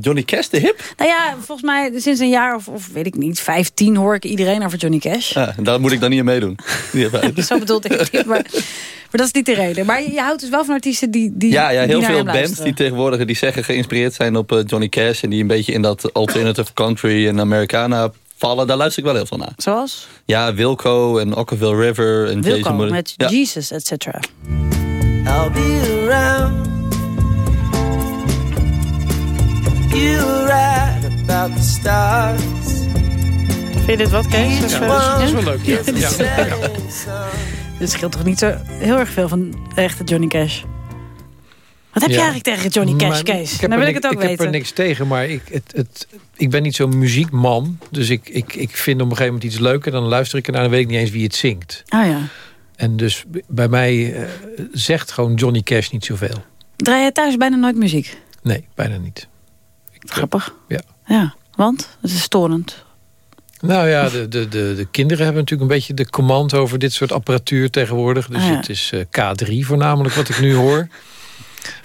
Johnny Cash de hip? Nou ja, volgens mij sinds een jaar of, of weet ik niet, vijftien hoor ik iedereen over Johnny Cash. Ja, daar moet ik dan niet aan meedoen. Zo bedoelde ik het niet, maar, maar dat is niet de reden. Maar je, je houdt dus wel van artiesten die, die ja, ja, heel veel bands die tegenwoordig die zeggen geïnspireerd zijn op eh, Johnny Cash... en die een beetje in dat alternative country en Americana vallen. Daar luister ik wel heel veel naar. Zoals? Ja, Wilco en Ockaville River en Wilco Jason met Ja. Jesus, et cetera. I'll be around. Vind je dit wat, Kees? Of, one eh, Dat is wel leuk, ja. is Ja. Dit scheelt toch niet zo heel erg veel van de echte Johnny Cash? Wat heb je Ja. eigenlijk tegen Johnny Cash, Maar Kees? Ik heb, Dan er wil ik het ook ik heb weten. er niks tegen, maar ik, het, het, ik ben niet zo'n muziekman. Dus ik, ik, ik vind op een gegeven moment iets leuk... en dan luister ik ernaar en dan weet ik niet eens wie het zingt. Ah ja. En dus bij mij eh, zegt gewoon Johnny Cash niet zoveel. Draai jij thuis bijna nooit muziek? Nee, bijna niet. Grappig. Ja. Ja, want het is storend. Nou ja, de, de, de, de kinderen hebben natuurlijk een beetje de command over dit soort apparatuur tegenwoordig. Dus Ah, ja. het is eh, K3 voornamelijk wat ik nu hoor.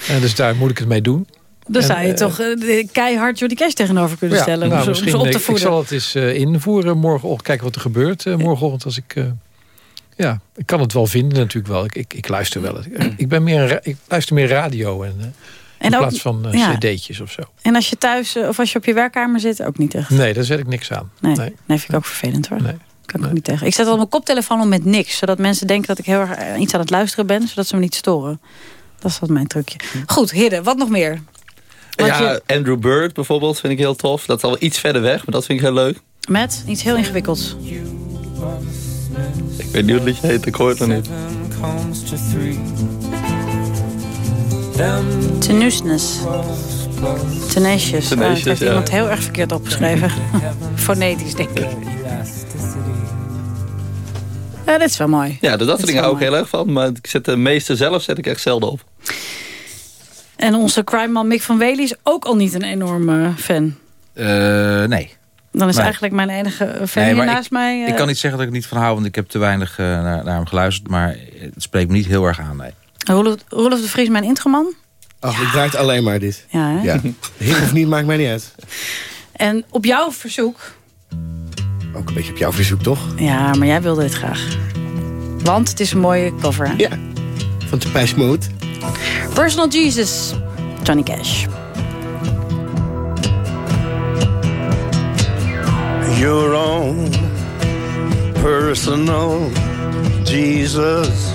En dus daar moet ik het mee doen. Dan En, zou je eh, toch eh, keihard Johnny Cash tegenover kunnen ja, stellen. nou, om, ze, om misschien, ze op te ik, ik voeden. zal het eens eh, invoeren morgenochtend. Kijken wat er gebeurt eh, morgenochtend als ik... eh, ja, ik kan het wel vinden natuurlijk wel. Ik, ik, ik luister wel. Ik, ik, ben meer, ik luister meer radio en, eh, in ook- plaats van eh, ja. cd'tjes of zo. En als je thuis eh, of als je op je werkkamer zit, ook niet echt. Nee, daar zet ik niks aan. Nee, nee. nee vind ik ook vervelend hoor. Nee. Kan ik ook niet tegen. Ik zet al mijn koptelefoon om met niks. Zodat mensen denken dat ik heel erg eh, iets aan het luisteren ben. Zodat ze me niet storen. Dat is wat mijn trucje. Goed, Hidde, wat nog meer? Want ja, je- Andrew Bird bijvoorbeeld vind ik heel tof. Dat is al iets verder weg, maar dat vind ik heel leuk. Met iets heel ingewikkelds. Ik weet niet hoe het liedje heet, ik hoor het nog niet. Tenuousness. Tenacious. Oh, Tenacious, dat heeft ja. iemand heel erg verkeerd opgeschreven. Fonetisch, denk ik. Ja, dit is wel mooi. Ja, dus dat vind is ik heel erg van. Maar ik zet de meeste zelf zet ik echt zelden op. En onze crime-man Mick van Wely is ook al niet een enorme fan. Eh, nee. Dan is eigenlijk mijn enige fan Nee, hier maar naast mij... eh, Ik kan niet zeggen dat ik er niet van hou, want ik heb te weinig eh, naar, naar hem geluisterd. Maar het spreekt me niet heel erg aan, nee. Roelof de Vries, mijn introman. Ach, ik draait alleen maar dit. Ja, hè? Ja. Of niet, maakt mij niet uit. En op jouw verzoek... Ook een beetje op jouw verzoek, toch? Ja, maar jij wilde dit graag. Want het is een mooie cover. Ja, van Depeche Mode. Personal Jesus, Johnny Cash. your own personal Jesus.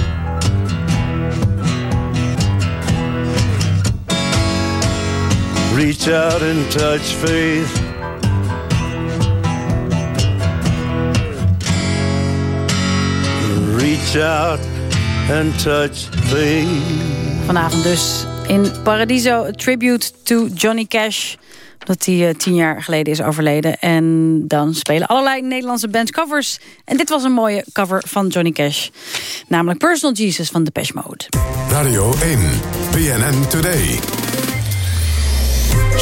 Reach out and touch faith. Reach out and touch faith. Vanavond dus In Paradiso, a tribute to Johnny Cash. Dat hij eh, tien jaar geleden is overleden. En dan spelen allerlei Nederlandse bands covers. En dit was een mooie cover van Johnny Cash. Namelijk Personal Jesus van Depeche Mode. Radio 1, BNN Today.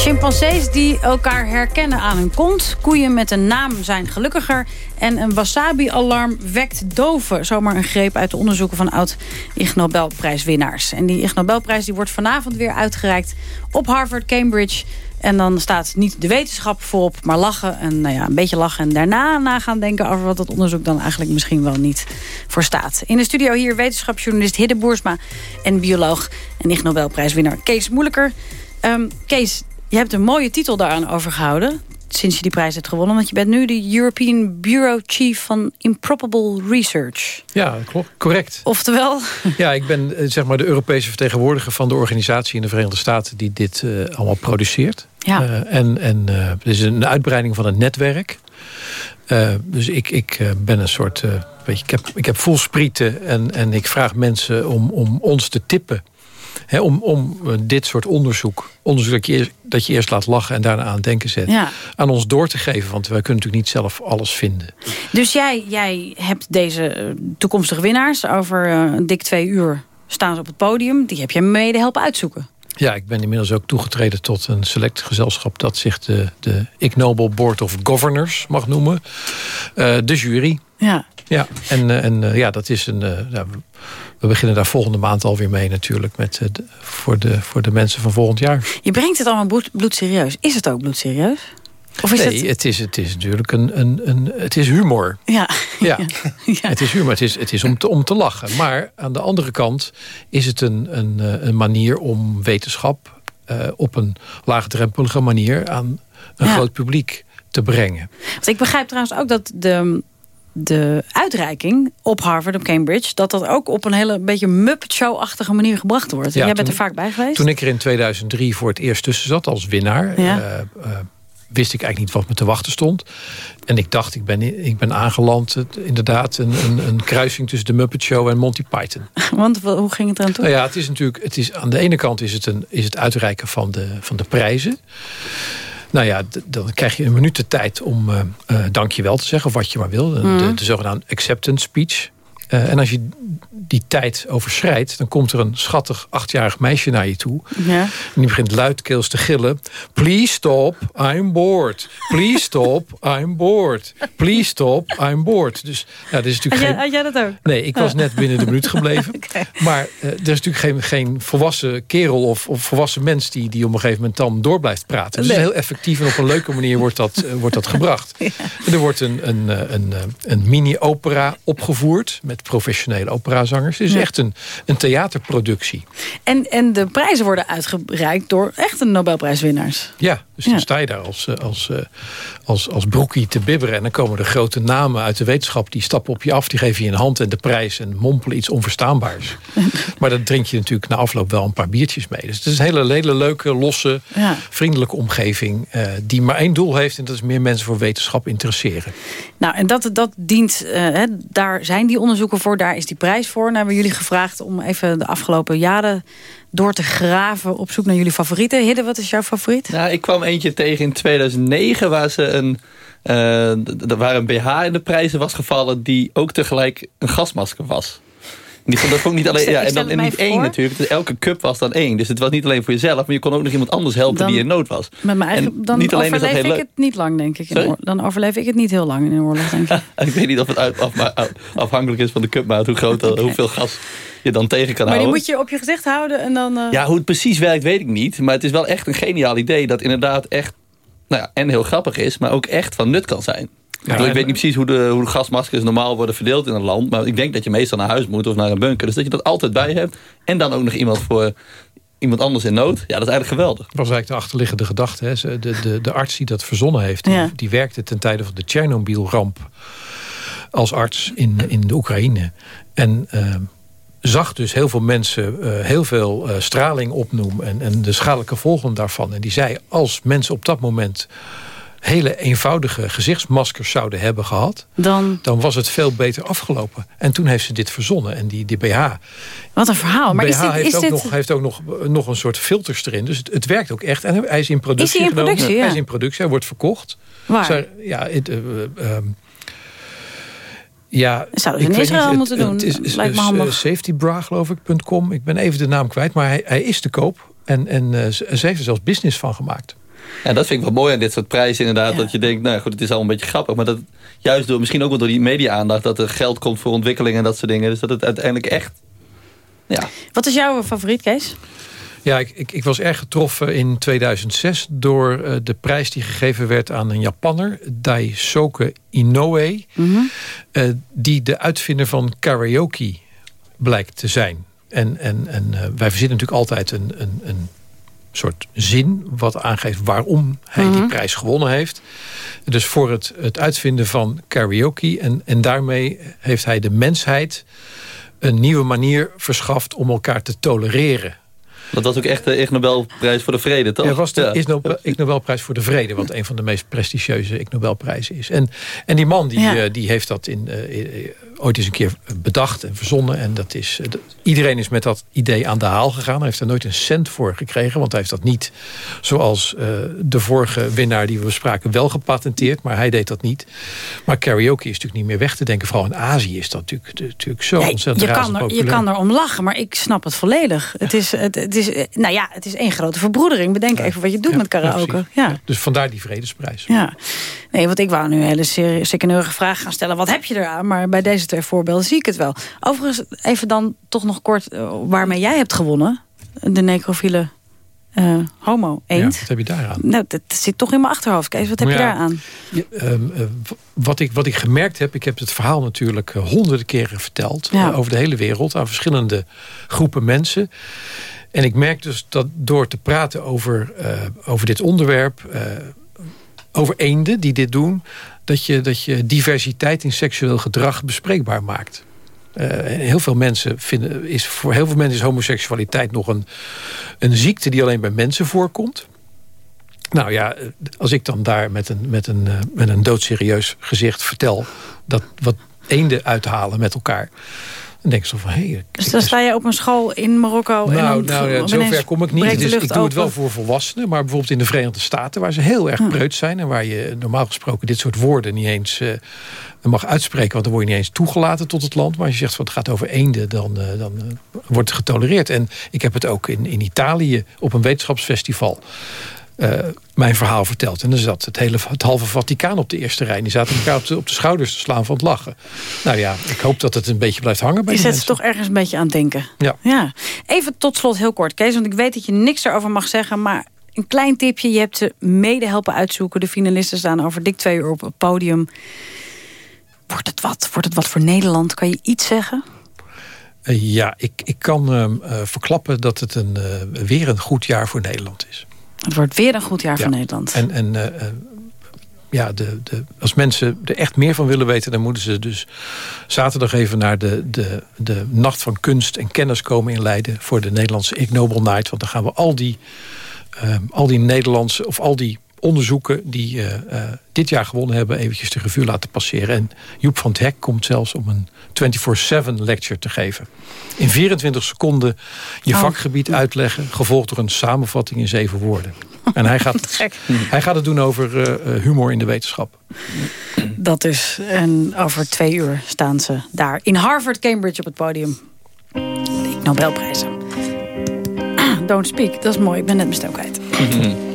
Chimpansees die elkaar herkennen aan hun kont. Koeien met een naam zijn gelukkiger. En een wasabi-alarm wekt doven. Zomaar een greep uit de onderzoeken van oud-Ig Nobelprijswinnaars. En die Ig Nobelprijs die wordt vanavond weer uitgereikt op Harvard, Cambridge... En dan staat niet de wetenschap voorop, maar lachen. En nou ja, een beetje lachen en daarna na gaan denken... over wat dat onderzoek dan eigenlijk misschien wel niet voor staat. In de studio hier wetenschapsjournalist Hidde Boersma... en bioloog en Ig Nobelprijswinnaar Kees Moeilijker. Ehm, Kees, je hebt een mooie titel daaraan overgehouden... sinds je die prijs hebt gewonnen. Want je bent nu de European Bureau Chief van Improbable Research. Ja, klopt. Correct. Oftewel... Ja, ik ben eh, zeg maar de Europese vertegenwoordiger van de organisatie in de Verenigde Staten die dit eh, allemaal produceert. Ja. Eh, en en eh, het is een uitbreiding van het netwerk. Dus ik, ik ben een soort. weet je, ik, heb, ik heb vol sprieten en, en ik vraag mensen om, om ons te tippen. Om om eh, dit soort onderzoek, onderzoek dat je, eerst, dat je eerst laat lachen en daarna aan het denken zet, Ja. aan ons door te geven. Want wij kunnen natuurlijk niet zelf alles vinden. Dus jij, jij hebt deze eh, toekomstige winnaars... over eh, een dik twee uur staan ze op het podium. Die heb jij mede helpen uitzoeken. Ja, ik ben inmiddels ook toegetreden tot een select gezelschap... dat zich de, de Ig Nobel Board of Governors mag noemen. De jury. Ja. Ja, en, en ja, dat is een... we- beginnen daar volgende maand alweer mee natuurlijk... Met, de- voor, de, voor de mensen van volgend jaar. Je brengt het allemaal bloed, bloedserieus. Is het ook bloedserieus? Of is nee, het... het... is, het is natuurlijk een, een, een... Het is humor. Ja. Ja, het is humor. Het is, het is om, te, om te lachen. Maar aan de andere kant is het een, een, eh, een manier om wetenschap... eh, op een laagdrempelige manier aan een Ja. groot publiek te brengen. Want ik begrijp trouwens ook dat de, de uitreiking op Harvard, op Cambridge... dat dat ook op een hele beetje Muppet Show-achtige manier gebracht wordt. Ja, Jij bent toen- er vaak bij geweest? Toen ik er in 2003 voor het eerst tussen zat als winnaar... Ja. eh, eh, wist ik eigenlijk niet wat me te wachten stond. En ik dacht, ik ben, ik ben aangeland, het- inderdaad... Een, een, een kruising tussen de Muppet Show en Monty Python. Want wa- hoe ging het eraan toe? Nou ja, het is natuurlijk, het is, aan de ene kant is het, een, is het uitreiken van de, van de prijzen. Nou ja, dan krijg je een minuut de tijd om eh eh, dankjewel te zeggen, of wat je maar wil. De, Mhm. de, de zogenaamde acceptance speech. Eh, en als je die tijd overschrijdt, dan komt er een schattig achtjarig meisje naar je toe. Ja. En die begint luidkeels te gillen. Please stop, I'm bored. Please stop, I'm bored. Please stop, I'm bored. Dus ja, dit is natuurlijk geen... had jij dat ook? Nee, ik was net binnen de minuut gebleven. Maar eh, er is natuurlijk geen, geen volwassen kerel of, of volwassen mens... Die, die op een gegeven moment dan door blijft praten. Dus Nee. heel effectief en op een leuke manier wordt dat, eh, wordt dat gebracht. Er wordt een, een, een, eh, een mini-opera opgevoerd... met professionele operazangers. Het is Ja. echt een, een theaterproductie. En, en de prijzen worden uitgereikt door echte Nobelprijswinnaars. Ja, dus dan sta je daar als, eh, als, eh, als, als broekie te bibberen. En dan komen de grote namen uit de wetenschap. Die stappen op je af, die geven je een hand en de prijs. En mompelen iets onverstaanbaars. maar dan drink je natuurlijk na afloop wel een paar biertjes mee. Dus het is een hele, hele leuke, losse, Ja. vriendelijke omgeving. eh, die maar één doel heeft. En dat is meer mensen voor wetenschap interesseren. Nou, en dat, dat dient, daar zijn die onderzoeken voor, daar is die prijs voor. Nou hebben jullie gevraagd om even de afgelopen jaren door te graven op zoek naar jullie favorieten. Hidde, wat is jouw favoriet? Nou, ik kwam eentje tegen in 2009 waar, ze een, d- waar een BH in de prijzen was gevallen... die ook tegelijk een gasmasker was. Die vond, dat vond ik niet alleen, ja, en dan en niet één natuurlijk. Dus elke cup was dan één. Dus het was niet alleen voor jezelf, maar je kon ook nog iemand anders helpen Dan- die in nood was. Met mijn eigen, En dan niet alleen overleef ik leuk. het niet lang, denk ik. in Dan overleef ik het niet heel lang in een oorlog, denk ik. Ik weet niet of het uit, af, afhankelijk is van de cupmaat, hoe groot, hoeveel gas je dan tegen kan Maar die houden. moet je op je gezicht houden en dan... eh, Ja, hoe het precies werkt, weet ik niet. Maar het is wel echt een geniaal idee dat inderdaad echt... Nou ja, en heel grappig is, maar ook echt van nut kan zijn. Ik bedoel, ik en- weet niet precies hoe de, hoe de gasmaskers normaal worden verdeeld in een land. Maar ik denk dat je meestal naar huis moet of naar een bunker. Dus dat je dat altijd bij hebt. En dan ook nog iemand voor iemand anders in nood. Ja, dat is eigenlijk geweldig. Dat was eigenlijk de achterliggende gedachte. Hè. De, de, de arts die dat verzonnen heeft, die, Ja. die werkte ten tijde van de Tsjernobyl-ramp als arts in, in de Oekraïne. En eh, zag dus heel veel mensen eh, heel veel eh, straling opnoemen en, en de schadelijke gevolgen daarvan. En die zei, als mensen op dat moment hele eenvoudige gezichtsmaskers zouden hebben gehad... Dan... dan was het veel beter afgelopen. En toen heeft ze dit verzonnen. En die, die BH... Wat een verhaal. Maar BH is dit, heeft, is ook dit... nog, heeft ook nog, nog een soort filters erin. Dus het, het werkt ook echt. En hij is in productie Is hij in productie, ja? Hij is in productie. Hij wordt verkocht. Waar? Ja, het, eh, eh, ehm, ja, Zouden ze ik in Israël niet, moeten doen. Het is, is, Lijkt me handig. eh, Safetybra, geloof ik, .com. Ik ben even de naam kwijt, maar hij, hij is te koop. En, en eh, ze, ze heeft er zelfs business van gemaakt. Ja, dat vind ik wel mooi aan dit soort prijzen inderdaad. Dat je denkt, nou goed, het is al een beetje grappig. Maar dat juist door, misschien ook wel door die media-aandacht... dat er geld komt voor ontwikkeling en dat soort dingen. Dus dat het uiteindelijk echt... Ja, Wat is jouw favoriet, Kees? Ja, ik, ik, ik was erg getroffen in 2006 door eh, de prijs die gegeven werd aan een Japanner, Daisuke Inoue, eh, die de uitvinder van karaoke blijkt te zijn. En, en, en eh, wij verzinnen natuurlijk altijd een, een, een soort zin wat aangeeft waarom hij die Mhm. prijs gewonnen heeft. Dus voor het, het uitvinden van karaoke. En, en daarmee heeft hij de mensheid een nieuwe manier verschaft om elkaar te tolereren. Dat was ook echt de Ig Nobelprijs voor de vrede, toch? Ja, was de Ja. Ig Nobel, Ig Nobelprijs voor de Vrede, wat een van de meest prestigieuze Ig Nobelprijzen is. En, en die man die, Ja. eh, die heeft dat in, eh, eh, ooit eens een keer bedacht en verzonnen. En dat is, eh, iedereen is met dat idee aan de haal gegaan. Hij heeft er nooit een cent voor gekregen, want hij heeft dat niet zoals eh, de vorige winnaar die we bespraken wel gepatenteerd. Maar hij deed dat niet. Maar karaoke is natuurlijk niet meer weg te denken. Vooral in Azië is dat natuurlijk, natuurlijk zo Nee, ontzettend je, kan er, je kan er om lachen, maar ik snap het volledig. Het is, het, het is, eh, nou ja, het is één grote verbroedering. Bedenk even wat je doet met karaoke. Ja, Dus vandaar die vredesprijs. ja. Nee, want ik wou nu een hele serie- sikkeneurige vraag gaan stellen. Wat heb je eraan? Maar bij deze twee voorbeelden zie ik het wel. Overigens, even dan toch nog kort eh, waarmee jij hebt gewonnen. De necrofiele eh, homo eend. Ja, wat heb je daaraan? Nou, dat zit toch in mijn achterhoofd. Kees, wat heb je Ja. daar aan? Ja, ehm, eh, wat, ik, wat ik gemerkt heb, ik heb het verhaal natuurlijk honderden keren verteld. Over de hele wereld, aan verschillende groepen mensen. En ik merk dus dat door te praten over, over dit onderwerp, over eenden die dit doen, dat je, dat je diversiteit in seksueel gedrag bespreekbaar maakt. Eh, heel veel mensen vinden, is, voor heel veel mensen is homoseksualiteit nog een, een ziekte die alleen bij mensen voorkomt. Nou ja, als ik dan daar met een, met een, eh, met een doodserieus gezicht vertel... dat wat eenden uithalen met elkaar... dan denk ik zo van... Hey, Dus dan sta je op een school in Marokko. en nou, dan nou ja, zover kom ik niet. Dus ik doe het wel voor volwassenen. Maar bijvoorbeeld in de Verenigde Staten... waar ze heel erg preuts zijn... en waar je normaal gesproken dit soort woorden niet eens eh, mag uitspreken... want dan word je niet eens toegelaten tot het land. Maar als je zegt van het gaat over eenden... dan, eh, dan eh, wordt het getolereerd. En ik heb het ook in, in Italië op een wetenschapsfestival... eh, mijn verhaal verteld. En dan zat het, hele, het halve Vaticaan op de eerste rij. Die zaten elkaar op de, op de schouders te slaan van het lachen. Nou ja, ik hoop dat het een beetje blijft hangen bij Je zet ze toch ergens een beetje aan het denken. Ja. ja. Even tot slot heel kort, Kees. Want ik weet dat je niks erover mag zeggen. Maar een klein tipje. Je hebt ze mede helpen uitzoeken. De finalisten staan over dik twee uur op het podium. Wordt het wat? Wordt het wat voor Nederland? Kan je iets zeggen? Eh, ja, ik, ik kan ehm, eh, verklappen dat het een, weer een goed jaar voor Nederland is. Het wordt weer een goed jaar Ja. voor Nederland. En, en eh, eh, ja, de, de, als mensen er echt meer van willen weten... dan moeten ze dus zaterdag even naar de, de, de Nacht van Kunst en Kennis komen in Leiden... voor de Nederlandse Ig Nobel Night. Want dan gaan we al die, ehm, al die Nederlandse of al die onderzoeken... die eh, eh, dit jaar gewonnen hebben, eventjes de revue laten passeren. En Joep van het Hek komt zelfs om een 24-7 lecture te geven. In 24 seconden je Oh. vakgebied uitleggen... gevolgd door een samenvatting in zeven woorden. En hij gaat, hij gaat het doen over eh, humor in de wetenschap. Dat dus. En over twee uur staan ze daar. In Harvard, Cambridge op het podium. De Ig Nobelprijzen. Don't speak. Dat is mooi. Ik ben net mijn stem kwijt.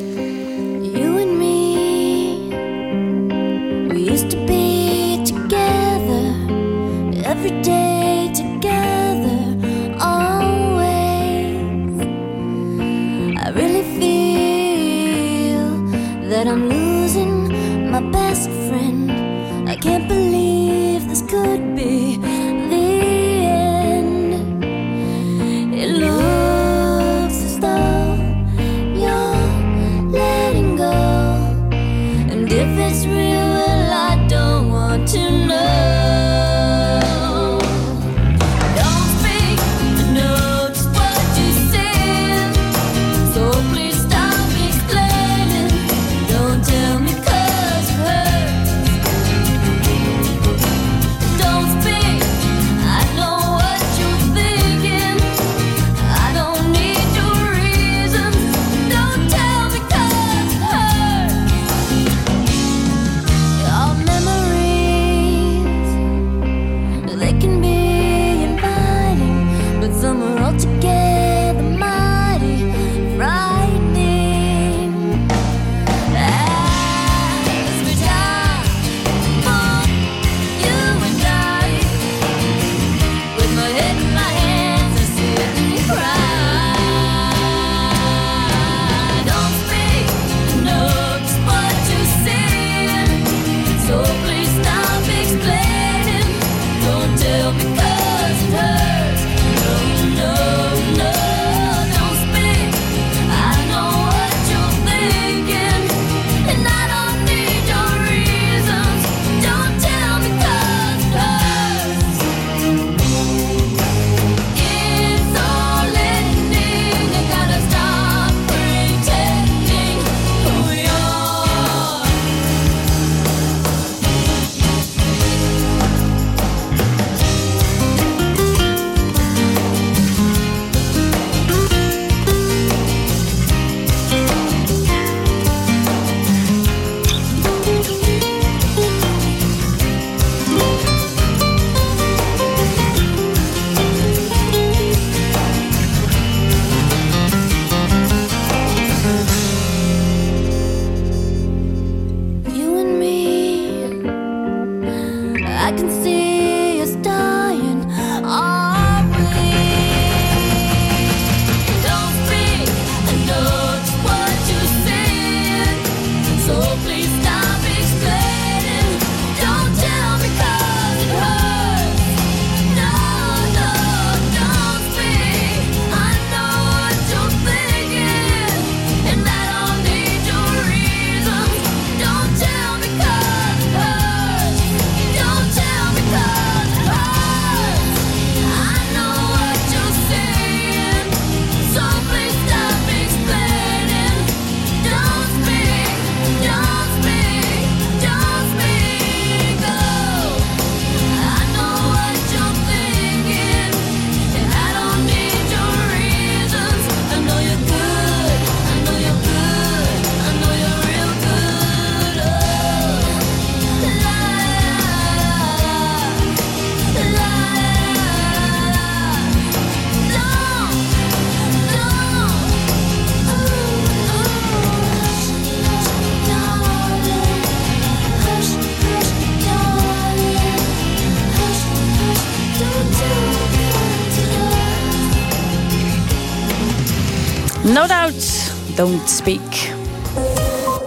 don't speak.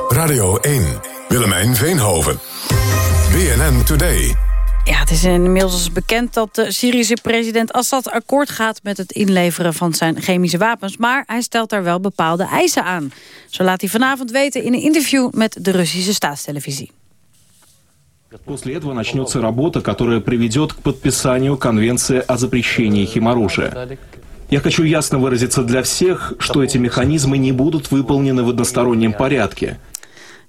Radio 1, Willemijn Veenhoven. BNN Today. Ja, het is inmiddels bekend dat de Syrische president Assad akkoord gaat... met het inleveren van zijn chemische wapens. Maar hij stelt daar wel bepaalde eisen aan. Zo laat hij vanavond weten in een interview met de Russische staatstelevisie. После этого начнется работа, которая приведет к подписанию Конвенции о запрещении химоружия. Я хочу ясно выразиться для всех, что эти механизмы не будут выполнены в одностороннем порядке.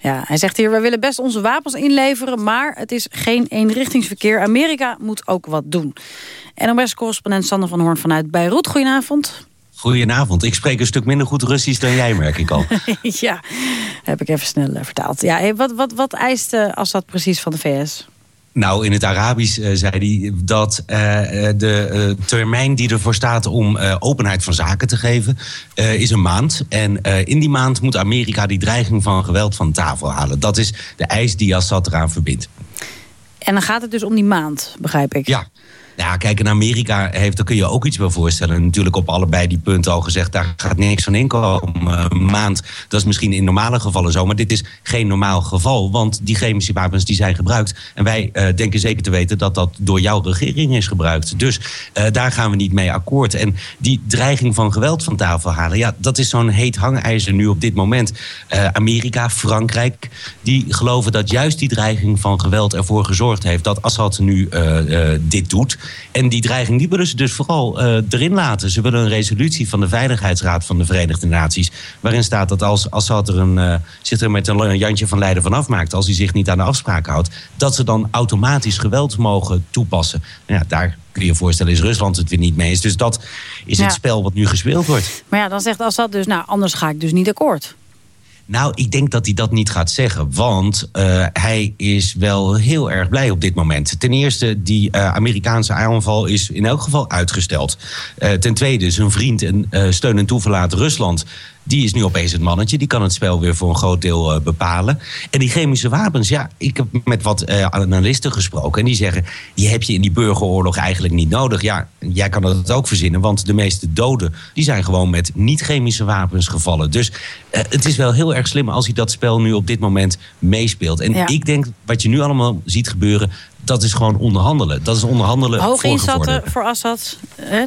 Ja, hij zegt hier, we willen best onze wapens inleveren... maar het is geen eenrichtingsverkeer. Amerika moet ook wat doen. NOS-correspondent Sander van Hoorn vanuit Beirut. Goedenavond. Goedenavond. Ik spreek een stuk minder goed Russisch dan jij, merk ik al. ja, heb ik even snel eh, vertaald. Ja, hey, wat, wat, wat eist uh, Assad precies van de VS? Nou, in het Arabisch uh, zei hij dat uh, de uh, termijn die ervoor staat om openheid van zaken te geven, is een maand. En in die maand moet Amerika die dreiging van geweld van tafel halen. Dat is de eis die Assad eraan verbindt. En dan gaat het dus om die maand, begrijp ik? Ja. Ja, kijk, in Amerika heeft, daar kun je ook iets bij voorstellen. Natuurlijk op allebei die punten al gezegd, daar gaat niks van inkomen. Maand, dat is misschien in normale gevallen zo. Maar dit is geen normaal geval, want die chemische wapens die zijn gebruikt. En wij uh, denken zeker te weten dat dat door jouw regering is gebruikt. Dus uh, daar gaan we niet mee akkoord. En die dreiging van geweld van tafel halen, ja, dat is zo'n heet hangijzer nu op dit moment. Uh, Amerika, Frankrijk, die geloven dat juist die dreiging van geweld ervoor gezorgd heeft dat Assad nu dit doet. En die dreiging die willen ze dus vooral uh, erin laten. Ze willen een resolutie van de Veiligheidsraad van de Verenigde Naties... waarin staat dat als Assad er een, uh, zich er met een Jantje van Leiden van afmaakt... als hij zich niet aan de afspraken houdt... dat ze dan automatisch geweld mogen toepassen. Nou ja, daar kun je je voorstellen is Rusland het weer niet mee eens. Dus dat is Ja. het spel wat nu gespeeld wordt. Maar ja, dan zegt Assad dus, nou, anders ga ik dus niet akkoord. Nou, ik denk dat hij dat niet gaat zeggen. Want uh, hij is wel heel erg blij op dit moment. Ten eerste, die uh, Amerikaanse aanval is in elk geval uitgesteld. Uh, ten tweede, zijn vriend en steun en toeverlaat Rusland... Die is nu opeens het mannetje. Die kan het spel weer voor een groot deel uh, bepalen. En die chemische wapens, ja, ik heb met wat uh, analisten gesproken. En die zeggen, die heb je in die burgeroorlog eigenlijk niet nodig. Ja, jij kan dat ook verzinnen. Want de meeste doden, die zijn gewoon met niet-chemische wapens gevallen. Dus uh, het is wel heel erg slim als hij dat spel nu op dit moment meespeelt. En Ja. ik denk, wat je nu allemaal ziet gebeuren... dat is gewoon onderhandelen. Dat is onderhandelen Hoog gevorderd. voor Assad. Hè?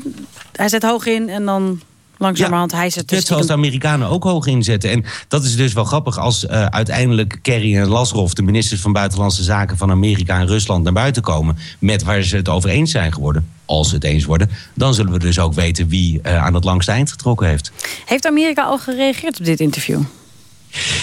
Hij zet hoog in en dan langzamerhand hij dus Net zoals de Amerikanen ook hoog inzetten. En dat is dus wel grappig als uh, uiteindelijk Kerry en Lavrov... de ministers van Buitenlandse Zaken van Amerika en Rusland... naar buiten komen met waar ze het over eens zijn geworden. Als ze het eens worden. Dan zullen we dus ook weten wie uh, aan het langste eind getrokken heeft. Heeft Amerika al gereageerd op dit interview?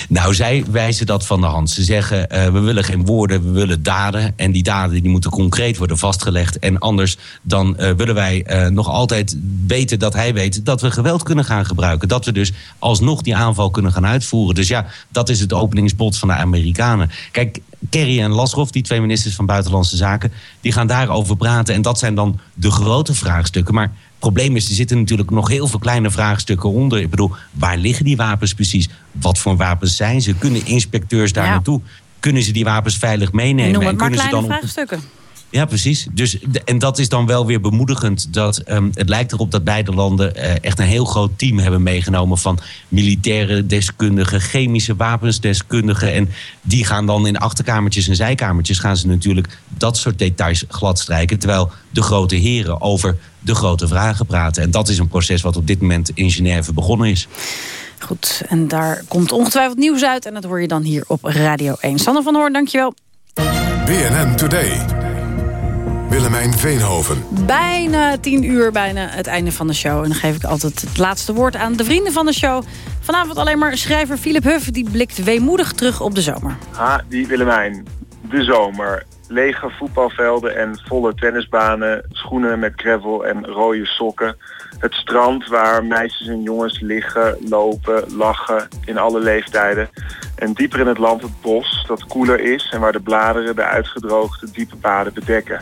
Nou, zij wijzen dat van de hand. Ze zeggen, uh, we willen geen woorden, we willen daden. En die daden die moeten concreet worden vastgelegd. En anders dan uh, willen wij uh, nog altijd weten dat hij weet... dat we geweld kunnen gaan gebruiken. Dat we dus alsnog die aanval kunnen gaan uitvoeren. Dus ja, dat is het openingsbod van de Amerikanen. Kijk, Kerry en Lavrov, die twee ministers van Buitenlandse Zaken... die gaan daarover praten. En dat zijn dan de grote vraagstukken. Maar probleem is, er zitten natuurlijk nog heel veel kleine vraagstukken onder. Ik bedoel, waar liggen die wapens precies? Wat voor wapens zijn ze? Kunnen inspecteurs daar Ja. naartoe? Kunnen ze die wapens veilig meenemen? Noem het maar kunnen ze kleine dan op- vraagstukken. Ja, precies. Dus, en dat is dan wel weer bemoedigend. Dat, um, het lijkt erop dat beide landen uh, echt een heel groot team hebben meegenomen... van militaire deskundigen, chemische wapensdeskundigen. En die gaan dan in achterkamertjes en zijkamertjes... gaan ze natuurlijk dat soort details gladstrijken. Terwijl de grote heren over de grote vragen praten. En dat is een proces wat op dit moment in Genève begonnen is. Goed, en daar komt ongetwijfeld nieuws uit. En dat hoor je dan hier op Radio 1. Sander van Hoorn, dankjewel. BNN Today. Willemijn Veenhoven. Bijna tien uur, bijna het einde van de show. En dan geef ik altijd het laatste woord aan de vrienden van de show. Vanavond alleen maar schrijver Philip Huff. Die blikt weemoedig terug op de zomer. Ha, die Willemijn. De zomer. Lege voetbalvelden en volle tennisbanen. Schoenen met gravel en rode sokken. Het strand waar meisjes en jongens liggen, lopen, lachen in alle leeftijden. En dieper in het land het bos dat koeler is en waar de bladeren de uitgedroogde diepe paden bedekken.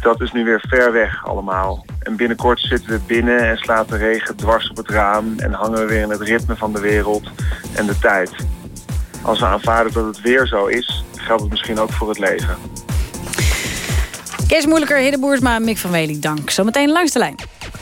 Dat is nu weer ver weg allemaal. En binnenkort zitten we binnen en slaat de regen dwars op het raam en hangen we weer in het ritme van de wereld en de tijd. Als we aanvaarden dat het weer zo is, geldt het misschien ook voor het leven. Kees Moeilijker, Hidde Mick van Wely, dank. Zometeen langs de lijn.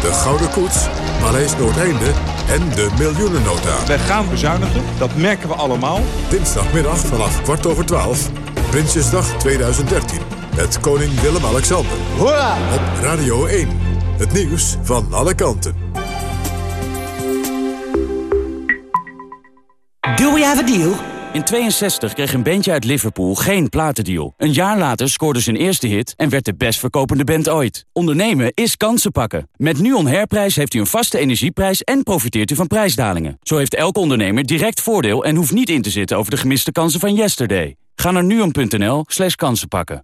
de Gouden Koets, Paleis Noordeinde en de miljoenennota. Wij gaan bezuinigen, dat merken we allemaal. Dinsdagmiddag vanaf kwart over twaalf. Prinsjesdag 2013. Met koning Willem-Alexander. Hoera! Op Radio 1. Het nieuws van alle kanten. Do we have a deal? In 62 kreeg een bandje uit Liverpool geen platendeal. Een jaar later scoorde zijn eerste hit en werd de best verkopende band ooit. Ondernemen is kansen pakken. Met NUON Herprijs heeft u een vaste energieprijs en profiteert u van prijsdalingen. Zo heeft elke ondernemer direct voordeel en hoeft niet in te zitten over de gemiste kansen van yesterday. Ga naar nuon.nl slash kansen pakken.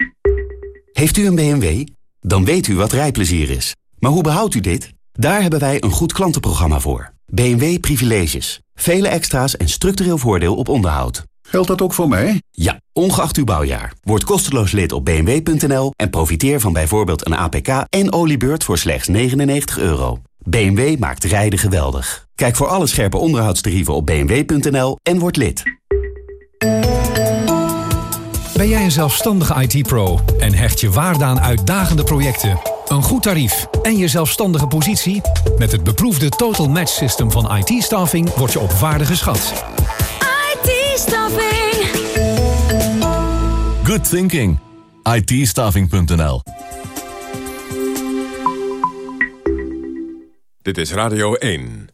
Heeft u een BMW? Dan weet u wat rijplezier is. Maar hoe behoudt u dit? Daar hebben wij een goed klantenprogramma voor. BMW Privileges. Vele extra's en structureel voordeel op onderhoud. Geldt dat ook voor mij? Ja, ongeacht uw bouwjaar. Word kosteloos lid op bmw.nl en profiteer van bijvoorbeeld een APK en oliebeurt voor slechts 99 euro. BMW maakt rijden geweldig. Kijk voor alle scherpe onderhoudstarieven op bmw.nl en word lid. Ben jij een zelfstandige IT-pro en hecht je waarde aan uitdagende projecten, een goed tarief en je zelfstandige positie? Met het beproefde Total Match System van IT-staffing word je op waarde geschat. IT-staffing. Good thinking. itstaffing.nl Dit is Radio 1.